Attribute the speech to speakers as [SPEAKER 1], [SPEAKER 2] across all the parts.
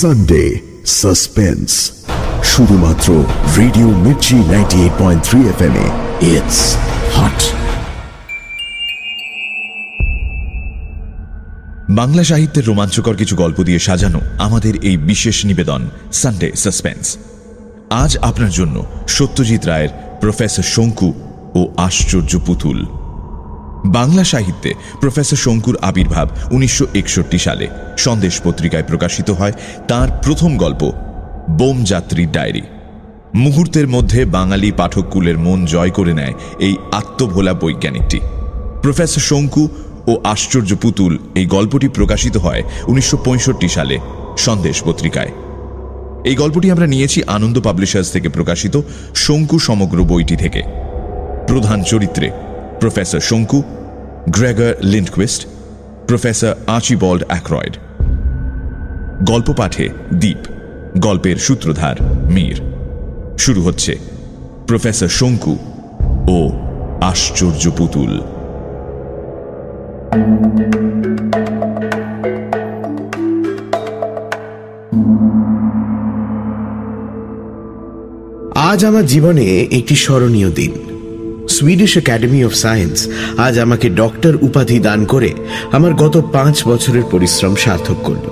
[SPEAKER 1] Sunday suspense শুধুমাত্র radio Mirchi ninety eight point three F M it's hot
[SPEAKER 2] Bangla সাহিত্যের রোমাঞ্চকর কিছু গল্প দিয়ে সাজানো আমাদের এই বিশেষ নিবেদন সানডে সাসপেন্স আজ আপনার জন্য সত্যজিৎ রায়ের প্রফেসর শঙ্কু ও আশ্চর্য পুতুল। বাংলা সাহিত্যে প্রফেসর শঙ্কুর আবির্ভাব উনিশশো একষট্টি সালে সন্দেশ পত্রিকায় প্রকাশিত হয় তার প্রথম গল্প বোমযাত্রীর ডায়েরি। মুহূর্তের মধ্যে বাঙালি পাঠককুলের মন জয় করে নেয় এই আত্মভোলা বৈজ্ঞানিকটি। প্রফেসর শঙ্কু ও আশ্চর্য পুতুল এই গল্পটি প্রকাশিত হয় উনিশশো পঁয়ষট্টি সালে সন্দেশ পত্রিকায়। এই গল্পটি আমরা নিয়েছি আনন্দ পাবলিশার্স থেকে প্রকাশিত শঙ্কু সমগ্র বইটি থেকে। প্রধান চরিত্রে professor Shonku Gregor Lindquist professor Archibald Ackroyd গল্প পাঠে দ্বীপ গল্পের সূত্রধার মীর। শুরু হচ্ছে প্রফেসর শঙ্কু ও আশ্চর্য পুতুল।
[SPEAKER 3] আজ আমার জীবনে একটি স্মরণীয় দিন। সুইডিশ একাডেমি অফ সায়েন্স আজ আমাকে ডক্টর উপাধি দান করে আমার গত পাঁচ বছরের পরিশ্রম সার্থক করল।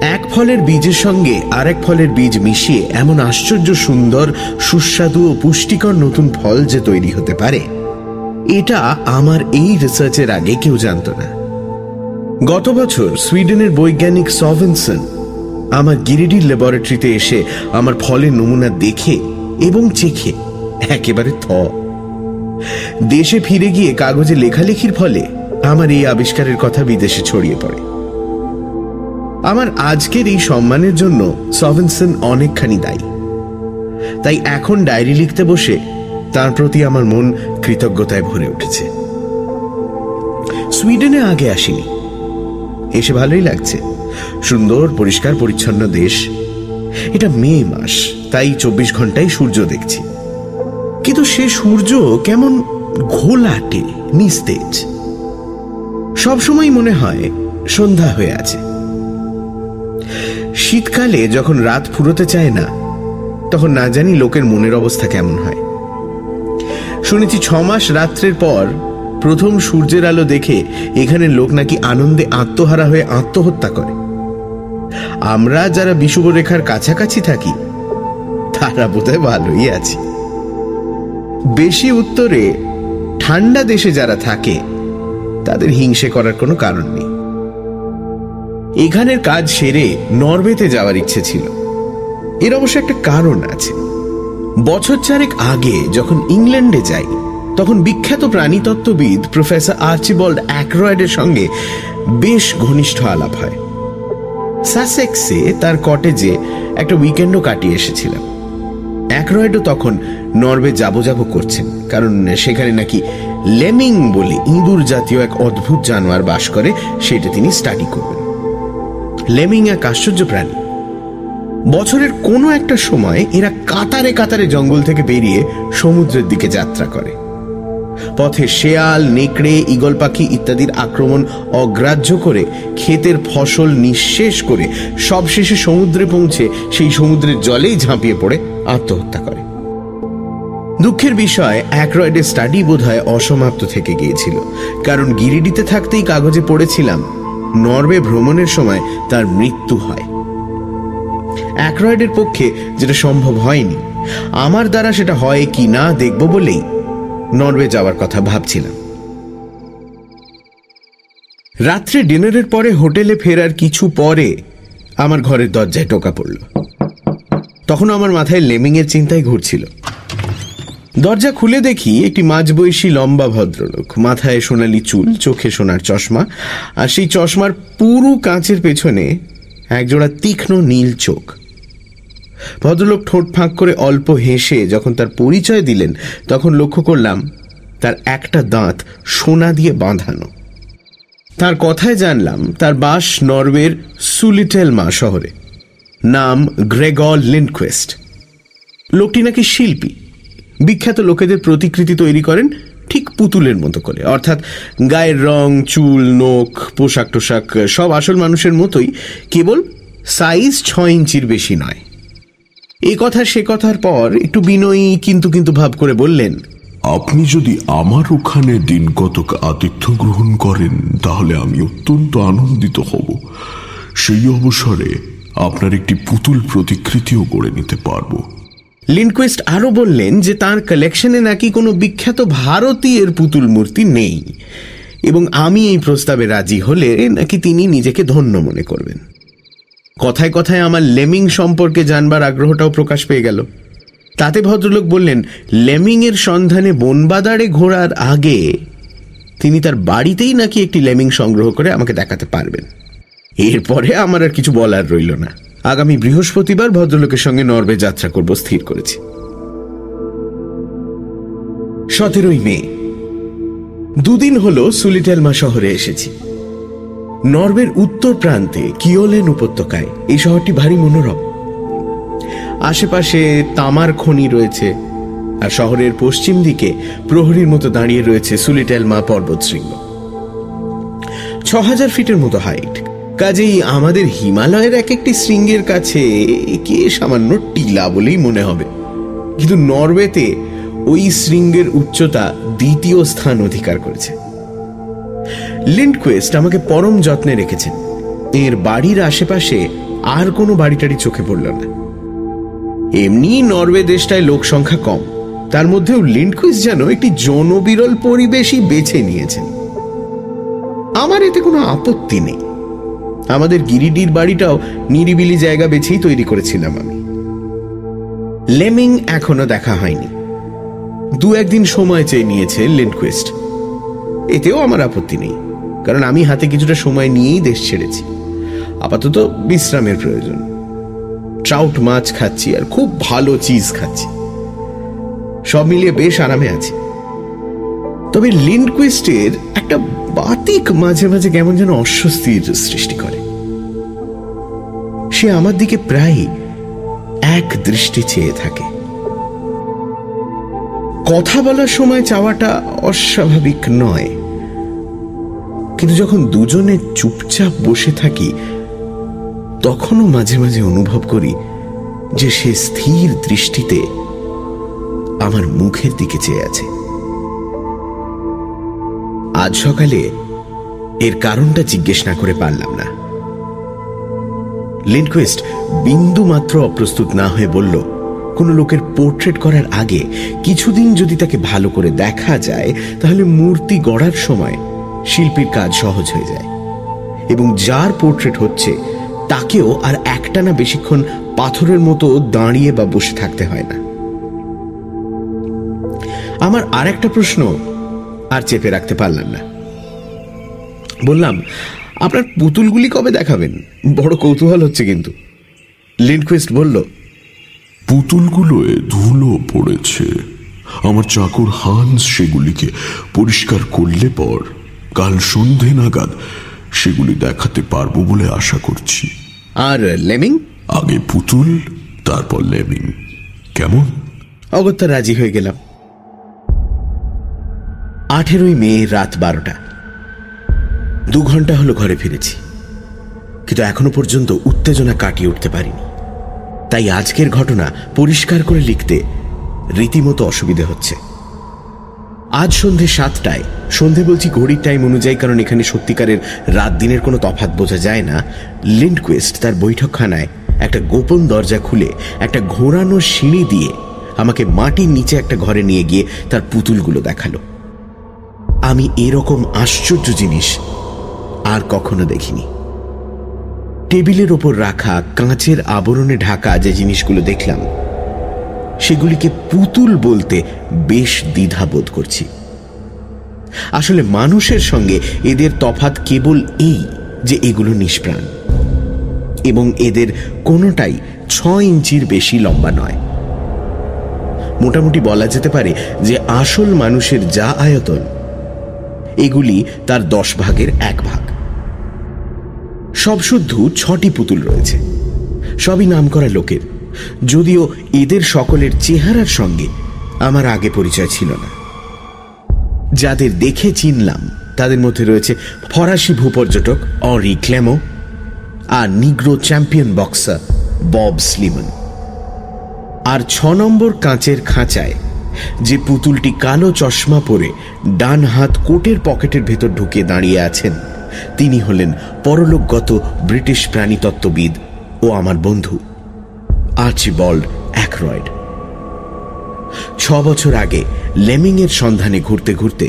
[SPEAKER 3] এক ফলের বীজের সঙ্গে আরেক ফলের বীজ মিশিয়ে এমন আশ্চর্য সুন্দর, সুস্বাদু ও পুষ্টিকর নতুন ফল যে তৈরি হতে পারে, এটা আমার এই রিসার্চের আগে কেউ জানত না। গত বছর সুইডেনের বৈজ্ঞানিক সভেনসন আমার গিরিডির ল্যাবরেটরিতে এসে আমার ফলের নমুনা দেখে এবং চেখে একেবারে থ। দেশে ফিরে গিয়ে কাগজে লেখালেখির ফলে আমার এই আবিষ্কারের কথা বিদেশে ছড়িয়ে পড়ে। আমার আজকের এই সম্মানের জন্য সভেনসন অনেকখানি দায়ী। তাই এখন ডায়েরি লিখতে বসে তার প্রতি আমার মন কৃতজ্ঞতায় ভরে উঠেছে। সুইডেনে আগে আসিনি। এসে ভালোই লাগছে। সুন্দর, পরিষ্কার, পরিচ্ছন্ন দেশ। এটা মে মাস, তাই চব্বিশ ঘন্টায় সূর্য দেখছি। কিন্তু সে সূর্য কেমন ঘোলাটে নিস্তেজ। সবসময় মনে হয় সন্ধ্যা হয়ে আছে। শীতকালে যখন রাত ফুরোতে চায় না, তখন না জানি লোকের মনের অবস্থা কেমন হয়। শুনেছি ছ মাস রাত্রের পর প্রথম সূর্যের আলো দেখে এখানে লোক নাকি আনন্দে আত্মহারা হয়ে আত্মহত্যা করে। আমরা যারা বিষুবরেখার কাছাকাছি থাকি, তারা বোধহয় ভালোই আছি। বেশি উত্তরে ঠান্ডা দেশে যারা থাকে, তাদের হিংসে করার কোনো কারণ নেই। এখানের কাজ সেরে নরওয়েতে যাওয়ার ইচ্ছে ছিল। এর অবশ্য একটা কারণ আছে। বছর চারেক আগে যখন ইংল্যান্ডে যাই, তখন বিখ্যাত প্রাণীতত্ত্ববিদ প্রফেসর আর্চিবল্ড অ্যাক্রয়েডের সঙ্গে বেশ ঘনিষ্ঠ আলাপ হয়। সাসেক্সে তার কটেজে একটা উইকেন্ডও কাটিয়ে এসেছিলাম। অ্যাক্রয়েডও তখন নরওয়ে যাব যাব করছেন। কারণ সেখানে নাকি লেমিং বলে ইঁদুর জাতীয় এক অদ্ভুত জানোয়ার বাস করে, সেটা তিনি স্টাডি করবেন। লেমিং এক আশ্চর্য প্রাণী। বছরের কোনো একটা সময় এরা কাতারে কাতারে জঙ্গল থেকে বেরিয়ে সমুদ্রের দিকে যাত্রা করে। পথে শেয়াল, নেকড়ে ইগল পাখি ইত্যাদির আক্রমণ অগ্রাহ্য করে ক্ষেতের ফসল নিঃশেষ করে সবশেষে সমুদ্রে পৌঁছে সেই সমুদ্রের জলেই ঝাঁপিয়ে পড়ে, আত্মহত্যা করে। দুঃখের বিষয়, অ্যাক্রয়েডের স্টাডি বোধ হয় অসমাপ্ত থেকে গিয়েছিল। কারণ গিরিডিতে থাকতেই কাগজে পড়েছিলাম, নরওয়ে ভ্রমণের সময় তার মৃত্যু হয়। অ্যাক্রয়েডের পক্ষে যেটা সম্ভব হয়নি। আমার দ্বারা সেটা হয় কি না দেখব বলেই নরওয়ে যাওয়ার কথা ভাবছিলাম। রাত্রে ডিনারের পরে হোটেলে ফেরার কিছু পরে আমার ঘরের দরজায় টোকা পড়ল। তখন আমার মাথায় লেমিংয়ের চিন্তায় ঘুরছিল। দরজা খুলে দেখি একটি মাঝবয়সী লম্বা ভদ্রলোক। মাথায় সোনালি চুল, চোখে সোনার চশমা, আর সেই চশমার পুরো কাঁচের পেছনে একজোড়া তীক্ষ্ণ নীল চোখ। ভদ্রলোক ঠোঁট ফাঁক করে অল্প হেসে যখন তার পরিচয় দিলেন, তখন লক্ষ্য করলাম তার একটা দাঁত সোনা দিয়ে বাঁধানো। তার কথায় জানলাম তার বাস নরওয়ের সুলিটেলমা শহরে। নাম গ্রেগর লিনকোয়েস্ট। লোকটি নাকি শিল্পী। বিখ্যাত লোকেদের প্রতিকৃতি তৈরি করেন ঠিক পুতুলের মতো করে। অর্থাৎ গায়ের রং, চুল, নোখ, পোশাক টোশাক, সব আসল মানুষের মতোই, কেবল সাইজ ছ ইঞ্চির বেশি নয়। এ কথা সে কথার পর একটু বিনয়ী কিন্তু কিন্তু ভাব করে বললেন,
[SPEAKER 1] আপনি যদি আমার ওখানে দিন কতক আতিথ্য গ্রহণ করেন, তাহলে আমি অত্যন্ত আনন্দিত হব। সেই অবসরে আপনার একটি পুতুল প্রতিকৃতিও করে নিতে পারব।
[SPEAKER 3] লিনকোয়েস্ট আরও বললেন যে তার কালেকশনে নাকি কোনো বিখ্যাত ভারতীয়ের পুতুল মূর্তি নেই। এবং আমি এই প্রস্তাবে রাজি হলে নাকি তিনি নিজেকে ধন্য মনে করবেন। কথায় কথায় আমার লেমিং সম্পর্কে জানবার আগ্রহটাও প্রকাশ পেয়ে গেল। তাতে ভদ্রলোক বললেন, লেমিংয়ের সন্ধানে বনবাদারে ঘোরার আগে তিনি তার বাড়িতেই নাকি একটি লেমিং সংগ্রহ করে আমাকে দেখাতে পারবেন। এরপরে আমার আর কিছু বলার রইল না। আগামী বৃহস্পতিবার ভদ্রলোকের সঙ্গে নরওয়ে যাত্রা করব স্থির করেছি। সতেরোই মে। দুদিন হল সুলিটেলমা শহরে এসেছি। নরওয়ের উত্তর প্রান্তে কিওলেন উপত্যকায় এই শহরটি ভারী মনোরম। আশেপাশে তামার খনি রয়েছে আর শহরের পশ্চিম দিকে প্রহরীর মতো দাঁড়িয়ে রয়েছে সুলিটেলমা পর্বতশৃঙ্গ। ছ হাজার ফিটের মতো হাইট কাজেই আমাদের হিমালয়ের এক একটি শৃঙ্গের কাছে কে সামান্য টিলা বলেই মনে হবে। কিন্তু নরওয়েতে ওই শৃঙ্গের উচ্চতা দ্বিতীয় স্থান অধিকার করেছে। লিন্ডকুয়েস্ট আমাকে পরম যত্নে রেখেছেন। এর বাড়ির আশেপাশে আর কোনো বাড়িটারি চোখে পড়ল না। এমনি নরওয়ে দেশটায় লোক সংখ্যা কম। তার মধ্যেও লিন্ডকুইস যেন একটি জনবিরল পরিবেশই বেছে নিয়েছেন। আমার এতে কোনো আপত্তি নেই। আমাদের গিরিডির বাড়িটাও নিরিবিলি জায়গা বেছেই তৈরি করেছিলাম আমি। লেমিং এখনও দেখা হয়নি। দু একদিন সময় চেয়ে নিয়েছে লিন্ডকুইস্ট এতেও আমার আপত্তি নেই, কারণ আমি হাতে কিছুটা সময় নিয়েই দেশ ছেড়েছি। আপাতত বিশ্রামের প্রয়োজন। ট্রাউট মাছ খাচ্ছি আর খুব ভালো চিজ খাচ্ছি। সব মিলিয়ে বেশ আরামে আছি। তবে লিন্ডকুইস্টের একটা বাতিক মাঝে মাঝে কেমন যেন অস্বস্তির সৃষ্টি করে। সে আমার দিকে প্রায় এক দৃষ্টি চেয়ে থাকে। কথা বলার সময় চাওয়াটা অস্বাভাবিক নয়। কিন্তু যখন দুজনে চুপচাপ বসে থাকি, তখনও মাঝে মাঝে অনুভব করি যে সে স্থির দৃষ্টিতে আমার মুখের দিকে চেয়ে আছে। আজ সকালে এর কারণটা জিজ্ঞেস না করে পারলাম না। লিনকুইস্ট বিন্দু মাত্র অপ্রস্তুত না হয়ে বলল, কোনো লোকের পোর্ট্রেট করার আগে কিছুদিন যদি তাকে ভালো করে দেখা যায়, তাহলে মূর্তি গড়ার সময় শিল্পীর কাজ সহজ হয়ে যায়। এবং যার পোর্ট্রেট হচ্ছে, তাকেও আর একটানা বেশিক্ষণ পাথরের মতো দাঁড়িয়ে বা বসে থাকতে হয় না। আমার আর একটা প্রশ্ন আর চেপে রাখতে পারলাম না। বললাম আপনার পুতুলগুলি কবে দেখাবেন? বড় কৌতূহল হচ্ছে কিন্তু। লিনকুইস্ট বলল
[SPEAKER 1] পুতুলগুলোয় ধুলো পড়েছে। আমার চাকর হান্স সেগুলিকে পরিষ্কার করলে পর কাল সন্ধে নাগাদ সেগুলি দেখাতে পারব বলে আশা করছি।
[SPEAKER 3] আর লেমিং?
[SPEAKER 1] আগে পুতুল তারপর লেমিং। কেমন?
[SPEAKER 3] অগত্যা রাজি হয়ে গেলাম। আঠেরোই মে রাত বারোটা। দু ঘণ্টা হলো ঘরে ফিরেছি। কিন্তু এখনও পর্যন্ত উত্তেজনা কাটিয়ে উঠতে পারিনি। তাই আজকের ঘটনা পরিষ্কার করে লিখতে রীতিমতো অসুবিধে হচ্ছে। আজ সন্ধে সাতটায়, সন্ধে বলছি ঘড়ির টাইম অনুযায়ী কারণ এখানে সত্যিকারের রাত দিনের কোনো তফাত বোঝা যায় না লিন্ডকুয়েস্ট তার বৈঠকখানায় একটা গোপন দরজা খুলে একটা ঘোরানো সিঁড়ি দিয়ে আমাকে মাটির নিচে একটা ঘরে নিয়ে গিয়ে তার পুতুলগুলো দেখাল। আমি এরকম আশ্চর্য জিনিস আর কখনো দেখিনি। টেবিলের ওপর রাখা কাঁচের আবরণে ঢাকা যে জিনিসগুলো দেখলাম, সেগুলিকে পুতুল বলতে বেশ দ্বিধা বোধ করছি। আসলে মানুষের সঙ্গে এদের তফাত কেবল এই যে এগুলো নিষ্প্রাণ, এবং এদের কোনোটাই ছ ইঞ্চির বেশি লম্বা নয়। মোটামুটি বলা যেতে পারে যে আসল মানুষের যা আয়তন এগুলি তার দশ ভাগের এক ভাগ। সব শুদ্ধ ছটি পুতুল রয়েছে। সবই নাম করা লোকের। যদিও এদের সকলের চেহারার সঙ্গে আমার আগে পরিচয় ছিল না। যাদের দেখে চিনলাম, তাদের মধ্যে রয়েছে ফরাসি ভূপর্যটক অরি ক্লেমো আর নিগ্রো চ্যাম্পিয়ন বক্সার বব স্লিমন। আর ছ নম্বর কাঁচের খাঁচায় যে পুতুলটি কালো চশমা পরে ডান হাত কোটের পকেটের ভেতর ঢুকিয়ে দাঁড়িয়ে আছেন। তিনি হলেন পরলোকগত ব্রিটিশ প্রাণীতত্ত্ববিদ ও আমার বন্ধু, আর্চিবল্ড অ্যাক্রয়েড। ছ বছর আগে লেমিংয়ের সন্ধানে ঘুরতে ঘুরতে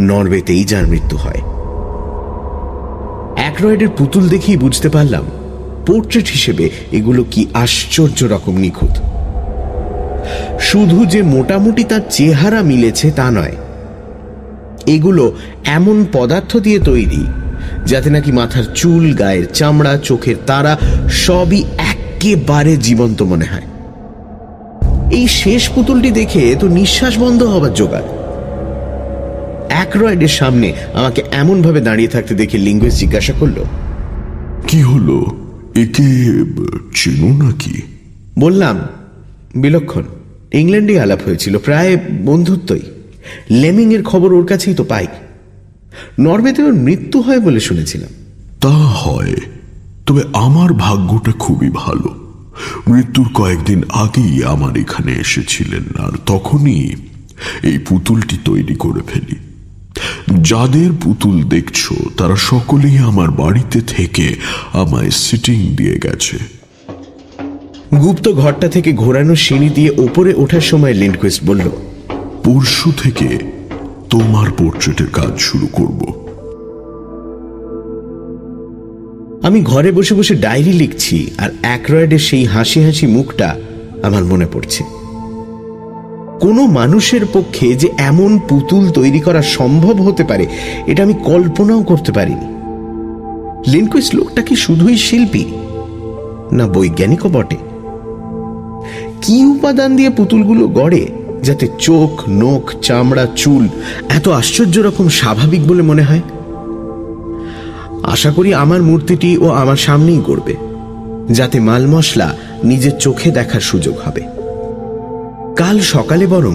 [SPEAKER 3] নরওয়েতেই যার মৃত্যু হয়। অ্যাক্রয়েডের পুতুল দেখেই বুঝতে পারলাম, পোর্ট্রেট হিসেবে এগুলো কি আশ্চর্য রকম নিখুঁত। শুধু যে মোটামুটি তার চেহারা মিলেছে তা নয় এগুলো এমন পদার্থ দিয়ে তৈরি যাতে নাকি মাথার চুল গায়ের চামড়া চোখের তারা সবই একেবারে জীবন্ত মনে হয়। এই শেষ পুতুলটি দেখে তো নিঃশ্বাস বন্ধ হবার জোগাড়। অ্যাক্রয়েডের সামনে আমাকে এমনভাবে দাঁড়িয়ে থাকতে দেখে লিঙ্গুয়েজ জিজ্ঞাসা করল
[SPEAKER 1] কি হলো? একে চেনো নাকি?
[SPEAKER 3] বললাম বিলক্ষণ। ইংল্যান্ডে আলাপ হয়েছিল, প্রায় বন্ধুত্বই। লেমিং এর খবর ওর কাছেই তো পাই। নরওয়েতে ওর মৃত্যু হয় বলে শুনেছিলাম।
[SPEAKER 1] তা হয়। তবে আমার ভাগ্যটা খুবই ভালো। মৃত্যুর কয়েকদিন আগেই আমার এখানে এসেছিলেন, আর তখনই এই পুতুলটি তৈরি করে ফেলি। যাদের পুতুল দেখছ, তারা সকলেই আমার বাড়িতে থেকে আমায় সিটিং দিয়ে গেছে।
[SPEAKER 3] গুপ্ত ঘরটা থেকে ঘোরানো সিঁড়ি দিয়ে ওপরে ওঠার সময় লিন্ডকুইস্ট বলল
[SPEAKER 1] পরশু থেকে তোমার পোর্ট্রেটের কাজ শুরু করব।
[SPEAKER 3] আমি ঘরে বসে বসে ডায়েরি লিখছি আর অ্যাক্রয়েডের সেই হাসি হাসি মুখটা আমার মনে পড়ছে। কোনো মানুষের পক্ষে যে এমন পুতুল তৈরি করা সম্ভব হতে পারে এটা আমি কল্পনাও করতে পারিনি। লিনকুইস লোকটা কি শুধুই শিল্পী? না বৈজ্ঞানিকও বটে। কি উপাদান দিয়ে পুতুলগুলো গড়ে যাতে চোখ, নখ, চামড়া, চুল এত আশ্চর্য রকম স্বাভাবিক বলে মনে হয়? আশা করি আমার মূর্তিটি ও আমার সামনেই গড়বে, যাতে মাল মশলা নিজের চোখে দেখার সুযোগ হবে। কাল সকালে বরং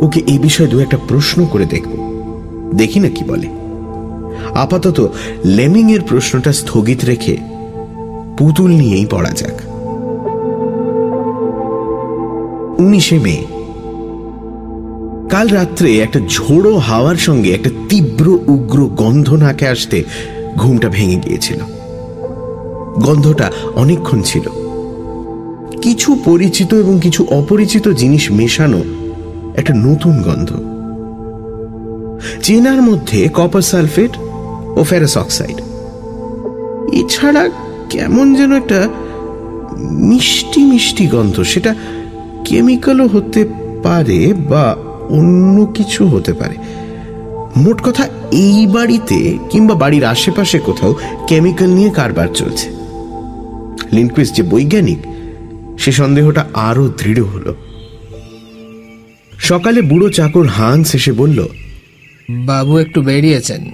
[SPEAKER 3] ওকে এই বিষয়ে দু একটা প্রশ্ন করে দেখব। দেখি না কি বলে। আপাতত লেমিং এর প্রশ্নটা স্থগিত রেখে পুতুল নিয়েই পড়া যাক। উনিশে মে। কাল রাত্রে একটা ঝোড়ো হাওয়ার সঙ্গে একটা তীব্র উগ্র গন্ধ নাকে আসতে ঘুমটা ভেঙে গিয়েছিল। গন্ধটা অনেকক্ষণ ছিল। কিছু পরিচিত এবং কিছু অপরিচিত জিনিস মেশানো একটা নতুন গন্ধ। চেনার মধ্যে কপার সালফেট ও ফেরাস অক্সাইড এছাড়া কেমন যেন একটা মিষ্টি মিষ্টি গন্ধ, সেটা কেমিক্যালও হতে পারে বা অন্য কিছু হতে পারে। মোট কথা এই বাড়িতে কিংবা বাড়ির আশেপাশে কোথাও কেমিক্যাল নিয়ে কারবার চলছে। লিনকুইস যে বৈজ্ঞানিক সে সন্দেহটা আরও দৃঢ় হলো। সকালে বুড়ো চাকর হান্স এসে বলল
[SPEAKER 4] বাবু একটু বেরিয়েছেন।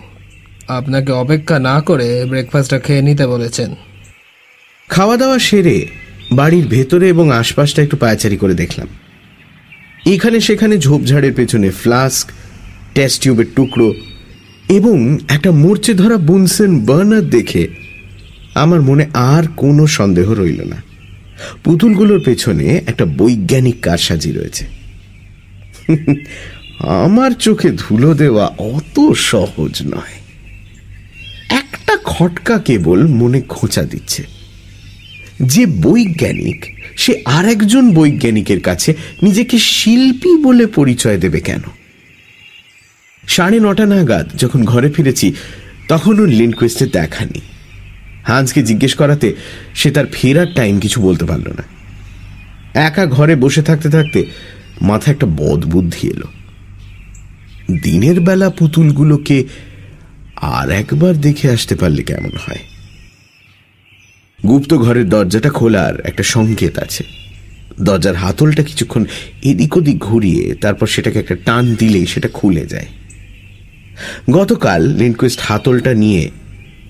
[SPEAKER 4] আপনাকে অপেক্ষা না করে ব্রেকফাস্টটা খেয়ে নিতে বলেছেন।
[SPEAKER 3] খাওয়া দাওয়া সেরে বাড়ির ভেতরে এবং আশপাশটা একটু পায়চারি করে দেখলাম। এখানে সেখানে ঝোপঝাড়ের পেছনে ফ্লাস্ক, টেস্ট টিউবের টুকরো এবং একটা মরচে ধরা বুনসেন বার্নার দেখে আমার মনে আর কোনো সন্দেহ রইল না। পুতুলগুলোর পেছনে একটা বৈজ্ঞানিক কারসাজি রয়েছে। আমার চোখে ধুলো দেওয়া অত সহজ নয়। একটা খটকা কেবল মনে খোঁচা দিচ্ছে। যে বৈজ্ঞানিক, সে আর একজন বৈজ্ঞানিকের কাছে নিজেকে শিল্পী বলে পরিচয় দেবে কেন? সাড়ে নটা নাগাদ যখন ঘরে ফিরেছি, তখনও লিনকুয়েস্টের দেখা নেই। হান্সকে জিজ্ঞেস করাতে সে তার ফেরার টাইম কিছু বলতে পারল না। একা ঘরে বসে থাকতে থাকতে মাথায় একটা বদ বুদ্ধি এলো। দিনের বেলা পুতুলগুলোকে আর একবার দেখে আসতে পারলে কেমন হয়? গুপ্ত ঘরের দরজাটা খোলার একটা সংকেত আছে। দরজার হাতলটা কিছুক্ষণ এদিক ওদিক ঘুরিয়ে তারপর সেটাকে একটা টান দিলেই সেটা খুলে যায়। গতকাল লিনকুইস্ট হাতলটা নিয়ে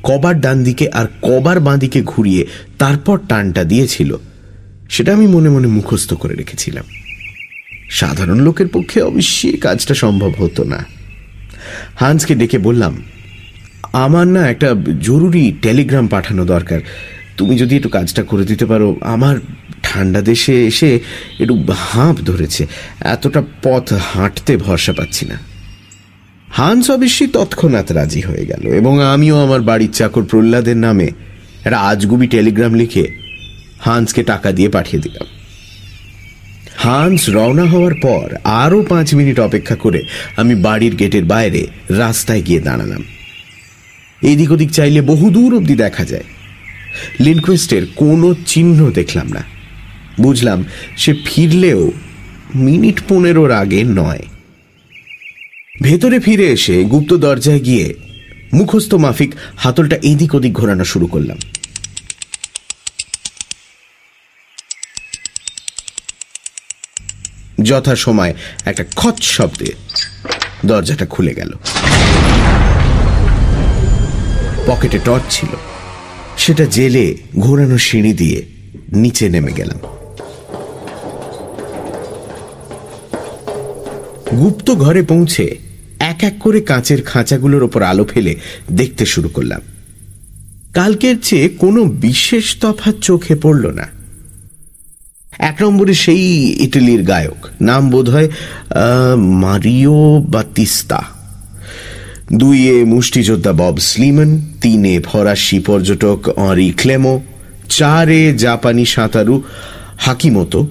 [SPEAKER 3] কবার ডান দিকে আর কবার বাঁ দিকে ঘুরিয়ে তারপর টানটা দিয়েছিল, সেটা আমি মনে মনে মুখস্থ করে রেখেছিলাম। সাধারণ লোকের পক্ষে অবশ্যই কাজটা সম্ভব হতো না। হান্সকে ডেকে বললাম, আমার না একটা জরুরি টেলিগ্রাম পাঠানো দরকার তুমি যদি একটু কাজটা করে দিতে পারো, আমার ঠান্ডা দেশে এসে একটু হাঁপ ধরেছে। এতটা পথ হাঁটতে ভরসা পাচ্ছি না। হান্স অবশ্যই তৎক্ষণাৎ রাজি হয়ে গেল এবং আমিও আমার বাড়ির চাকর প্রহ্লাদের নামে একটা আজগুবি টেলিগ্রাম লিখে হান্সকে টাকা দিয়ে পাঠিয়ে দিলাম। হান্স রওনা হওয়ার পর আরও পাঁচ মিনিট অপেক্ষা করে আমি বাড়ির গেটের বাইরে রাস্তায় গিয়ে দাঁড়ালাম। এদিক ওদিক চাইলে বহুদূর অবধি দেখা যায়। লিনকুয়েস্টের কোনো চিহ্ন দেখলাম না। বুঝলাম সে ফিরলেও মিনিট পনেরোর আগে নয়। ভেতরে ফিরে এসে গুপ্ত দরজায় গিয়ে মুখস্থ মাফিক হাতলটা এদিক ওদিক ঘোরানো শুরু করলাম। যথা সময় একটা খচ শব্দে দরজাটা খুলে গেল। পকেটে টর্চ ছিল। সেটা জেলে ঘোরানো সিঁড়ি দিয়ে নিচে নেমে গেলাম। গুপ্ত ঘরে পৌঁছে এক এক করে কাঁচের খাঁচাগুলোর ওপর আলো ফেলে দেখতে শুরু করলাম। কালকের চেয়ে কোনো বিশেষ তফাৎ চোখে পড়ল না। এক নম্বরে সেই ইটালির গায়ক, নাম বোধ হয় মারিও বাতিস্তা। দুইয়ে মুষ্টিযোদ্ধা বব স্লিমন, তিনে ফরাসি পর্যটক অরি ক্লেমো, চারে জাপানি সাঁতারু হাকিমতো,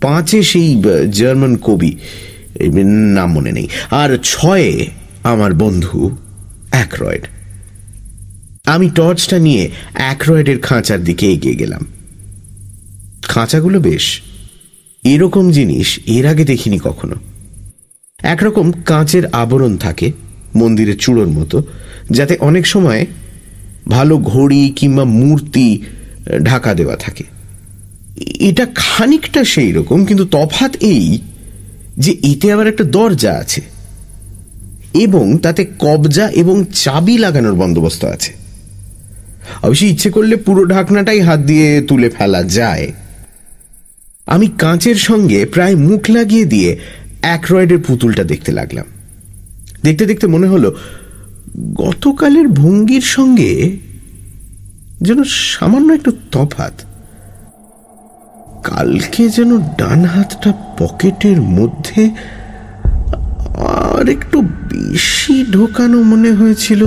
[SPEAKER 3] পাঁচে সেই জার্মান কবি নাম মনে নেই, আর ছয়ে আমার বন্ধু অ্যাক্রয়েড। আমি টর্চটা নিয়ে অ্যাক্রয়েডের খাঁচার দিকে এগিয়ে গেলাম। খাঁচাগুলো বেশ, এরকম জিনিস এর আগে দেখিনি কখনো। একরকম কাঁচের আবরণ থাকে মন্দিরের চূড়োর মতো, যাতে অনেক সময় ভালো ঘড়ি কিংবা মূর্তি ঢাকা দেওয়া থাকে। এটা খানিকটা সেই রকম, কিন্তু তফাত এই যে এতে আবার একটা দরজা আছে এবং তাতে কবজা এবং চাবি লাগানোর বন্দোবস্ত আছে। অবশ্যই ইচ্ছে করলে পুরো ঢাকনাটাই হাত দিয়ে তুলে ফেলা যায়। আমি কাঁচের সঙ্গে প্রায় মুখ লাগিয়ে দিয়ে অ্যাক্রয়েডের পুতুলটা দেখতে লাগলাম। দেখতে দেখতে মনে হলো, গতকালের ভঙ্গির সঙ্গে যেন সামান্য একটু তফাত। কালকে যেন ডান হাতটা পকেটের মধ্যে আর একটু বেশি ঢোকানো মনে হয়েছিল।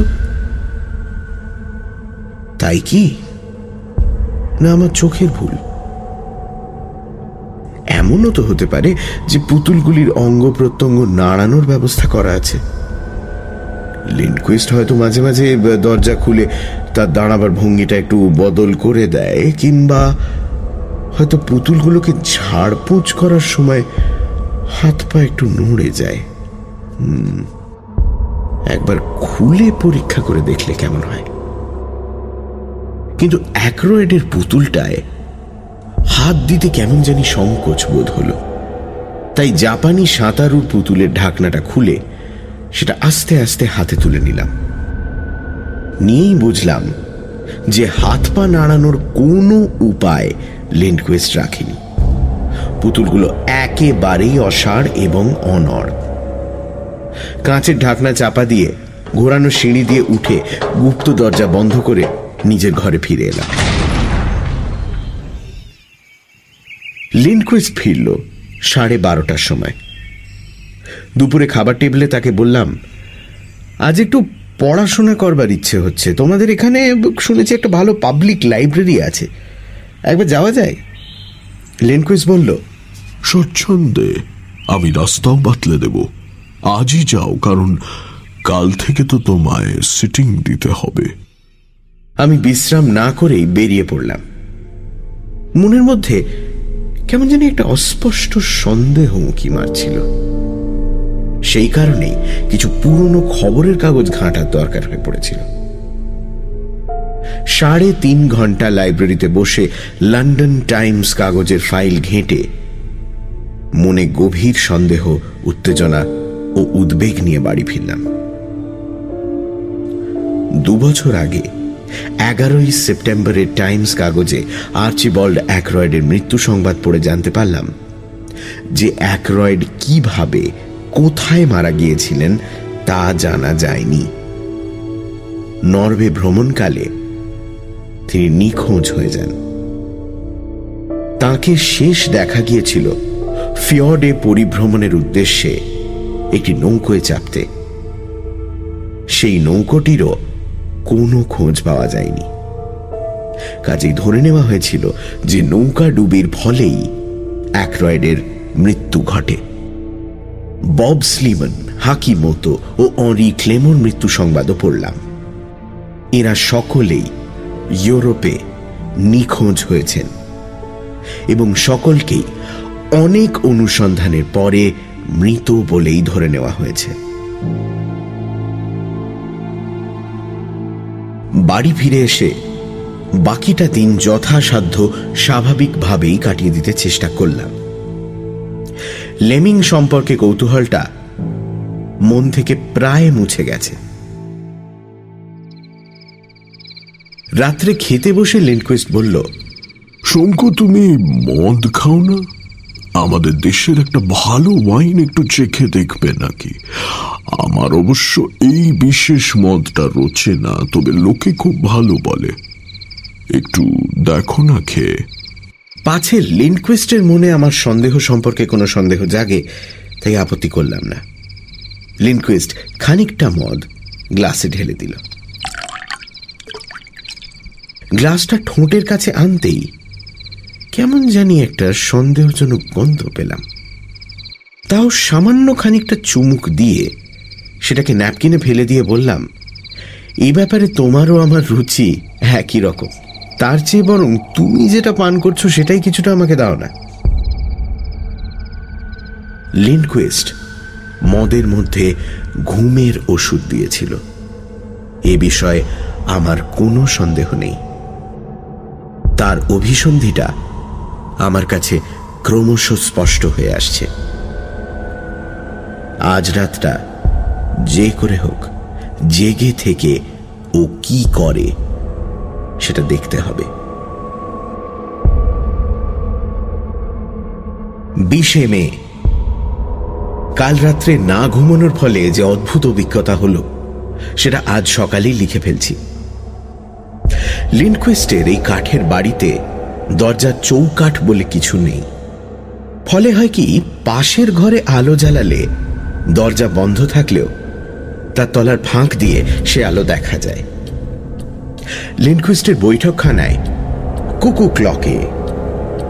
[SPEAKER 3] তাই কি? না, আমার চোখের ভুল। এমনও তো হতে পারে যে পুতুলগুলির অঙ্গ প্রত্যঙ্গ নাড়ানোর ব্যবস্থা করা আছে। লিন্ডকুইস্ট হয়তো মাঝে মাঝে দরজা খুলে তার দাঁড়াবার ভঙ্গিটা একটু বদল করে দেয়, কিংবা হয়তো পুতুলগুলোকে ঝাড়পুঁচ করার সময় হাত পা একটু নড়ে যায়। একবার খুলে পরীক্ষা করে দেখলে কেমন হয়। কিন্তু অ্যাক্রয়েডের পুতুলটায় হাত দিতে কেমন জানি সংকোচ বোধ হলো। তাই জাপানি সাঁতারুর পুতুলের ঢাকনাটা খুলে সেটা আস্তে আস্তে হাতে তুলে নিলাম। নিয়েই বুঝলাম যে হাত পা নাড়ানোর কোনো উপায় লিন্ডকুয়েস্ট রাখেনি। পুতুলগুলো একেবারেই অসাড় এবং অনড়। কাঁচের ঢাকনা চাপা দিয়ে ঘোরানো সিঁড়ি দিয়ে উঠে গুপ্ত দরজা বন্ধ করে নিজের ঘরে ফিরে এলাম। লিন্ডকুইস্ট ফিরল সাড়ে বারোটার সময়। দুপুরে খাবার টেবিলে তাকে বললাম আজ একটু পড়াশোনা করবার ইচ্ছে হচ্ছে। তোমাদের এখানে শুনেছি একটা ভালো পাবলিক লাইব্রেরি আছে। একবার যাওয়া যায়? লেনকুইস বলল
[SPEAKER 1] স্বচ্ছন্দে আমি রাস্তাও বাতলে দেব। আজই যাও কারণ কাল থেকে তো তোমায় সিটিং দিতে হবে।
[SPEAKER 3] আমি বিশ্রাম না করেই বেরিয়ে পড়লাম। মনের মধ্যে কেমন জানি একটা অস্পষ্ট সন্দেহ উঁকি মারছিল সেই কারণেই কিছু পুরনো খবরের কাগজ ঘাঁটার দরকার হয়ে পড়েছিল। সাড়ে তিন ঘণ্টা লাইব্রেরিতে বসে লন্ডন টাইমস কাগজের ফাইল ঘেঁটে মনে গভীর সন্দেহ, উত্তেজনা ও উদ্বেগ নিয়ে বাড়ি ফিরলাম। দুবছর আগে, এগারোই সেপ্টেম্বরের টাইমস কাগজে আর্চিবল্ড অ্যাক্রয়েডের মৃত্যু সংবাদ পড়ে জানতে পারলাম যে অ্যাক্রয়েড কীভাবে কোথায় মারা গিয়েছিলেন তা জানা যায়নি। নরওয়ে ভ্রমণকালে তিনি নিখোঁজ হয়ে যান। তাকে শেষ দেখা গিয়েছিল ফিয়র্ডে পরিভ্রমণের উদ্দেশ্যে একটি নৌকোয় চাপতে। সেই নৌকোটিরও কোনো খোঁজ পাওয়া যায়নি। কাজেই ধরে নেওয়া হয়েছিল যে নৌকা ডুবির ফলেই অ্যাক্রয়েডের মৃত্যু ঘটে। বব স্লিমন হাকি মতো ও অরি ক্লেমোর মৃত্যু সংবাদও পড়লাম। এরা সকলেই ইউরোপে নিখোঁজ হয়েছেন এবং সকলকেই অনেক অনুসন্ধানের পরে মৃত বলেই ধরে নেওয়া হয়েছে। বাড়ি ফিরে এসে বাকিটা দিন যথাসাধ্য স্বাভাবিকভাবেই কাটিয়ে দিতে চেষ্টা করলাম। লেমিং সম্পর্কে কৌতূহলটা মন থেকে প্রায় মুছে গেছে। রাত্রে খেতে বসে লিনকুইস্ট বলল,
[SPEAKER 1] শঙ্কু, তুমি মদ খাও না? আমাদের দেশের একটা ভালো ওয়াইন একটু চেখে দেখবে নাকি। আমার অবশ্য এই বিশেষ মদটা রোচে না, তবে লোকে খুব ভালো বলে। একটু দেখো না খেয়ে।
[SPEAKER 3] পাছে লিনকুইস্টের মনে আমার সন্দেহ সম্পর্কে কোনো সন্দেহ জাগে, তাই আপত্তি করলাম না। লিনকুইস্ট খানিকটা মদ গ্লাসে ঢেলে দিল। গ্লাসটা ঠোঁটের কাছে আনতেই কেমন জানি একটা সন্দেহজনক গন্ধ পেলাম। তাও সামান্য খানিকটা চুমুক দিয়ে সেটাকে ন্যাপকিনে ফেলে দিয়ে বললাম এই ব্যাপারে তোমারও আমার রুচি একই রকম। তার চেয়ে বরং তুমি যেটা পান করছ সেটাই কিছুটা আমাকে দাও না। লিনকুয়েস্ট মদের মধ্যে ঘুমের ওষুধ দিয়েছিল। এ বিষয়ে আমার কোনো সন্দেহ নেই। তার অভিসন্ধিটা আমার কাছে ক্রমশ স্পষ্ট হয়ে আসছে। আজ রাতটা যে করে হোক, জেগে থেকে ও কি করে সেটা দেখতে হবে। বিশে মে, কাল রাত্রে না ঘুমানোর ফলে যে অদ্ভুত অভিজ্ঞতা হলো, সেটা আজ সকালেই লিখে ফেলছি। লিনকুইস্টের এই কাঠের বাড়িতে দরজার চৌকাঠ বলে কিছু নেই। ফলে হয় কি, পাশের ঘরে আলো জ্বালালে দরজা বন্ধ থাকলেও তার তলার ফাঁক দিয়ে সে আলো দেখা যায়। লিনকুইস্টের বৈঠকখানায় কুকু ক্লকে।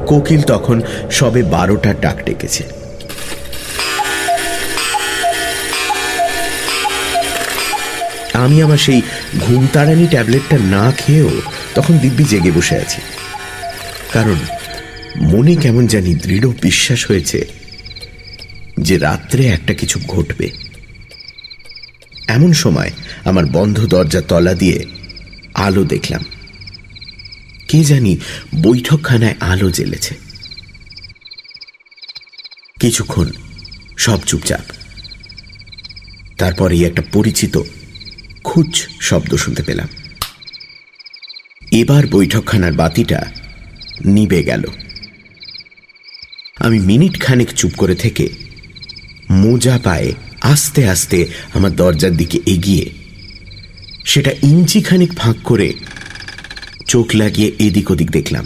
[SPEAKER 3] কোকিল তখন সবে বারোটার ডাক ডেকেছে। আমি আমার সেই ঘুম তাড়ানি ট্যাবলেটটা না খেয়েও তখন দিব্যি জেগে বসে আছি। কারণ মনে কেমন জানি দৃঢ় বিশ্বাস হয়েছে যে রাত্রে একটা কিছু ঘটবে। এমন সময় আমার বন্ধ দরজা তলা দিয়ে আলো দেখলাম। কে জানি বৈঠকখানায় আলো জ্বেলেছে। কিছুক্ষণ সব চুপচাপ। তারপরেই একটা পরিচিত খুচ শব্দ শুনতে পেলাম। এবার বৈঠকখানার বাতিটা নিবে গেল। আমি মিনিট খানেক চুপ করে থেকে মোজা পায়ে আস্তে আস্তে আমার দরজার দিকে এগিয়ে সেটা ইঞ্চি খানিক ফাঁক করে চোখ লাগিয়ে এদিক ওদিক দেখলাম।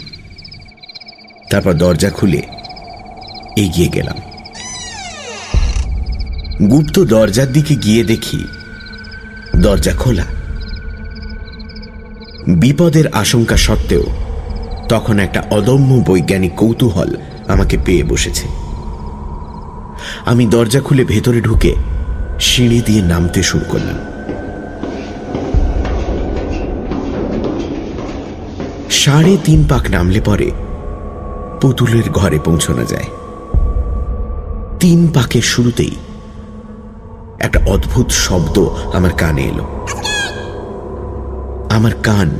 [SPEAKER 3] তারপর দরজা খুলে এগিয়ে গেলাম। গুপ্ত দরজার দিকে গিয়ে দেখি দরজা খোলা। বিপদের আশঙ্কা সত্ত্বেও তখন একটা অদম্য বৈজ্ঞানিক কৌতূহল আমাকে পেয়ে বসেছে। আমি দরজা খুলে ভেতরে ঢুকে সিঁড়ি দিয়ে নামতে শুরু করলাম। সাড়ে তিন পাক নামলে পরে পুতুলের ঘরে পৌঁছানো যায়। তিন পাকের শুরুতেই একটা অদ্ভুত শব্দ আমার কানে এলো। আমার কান,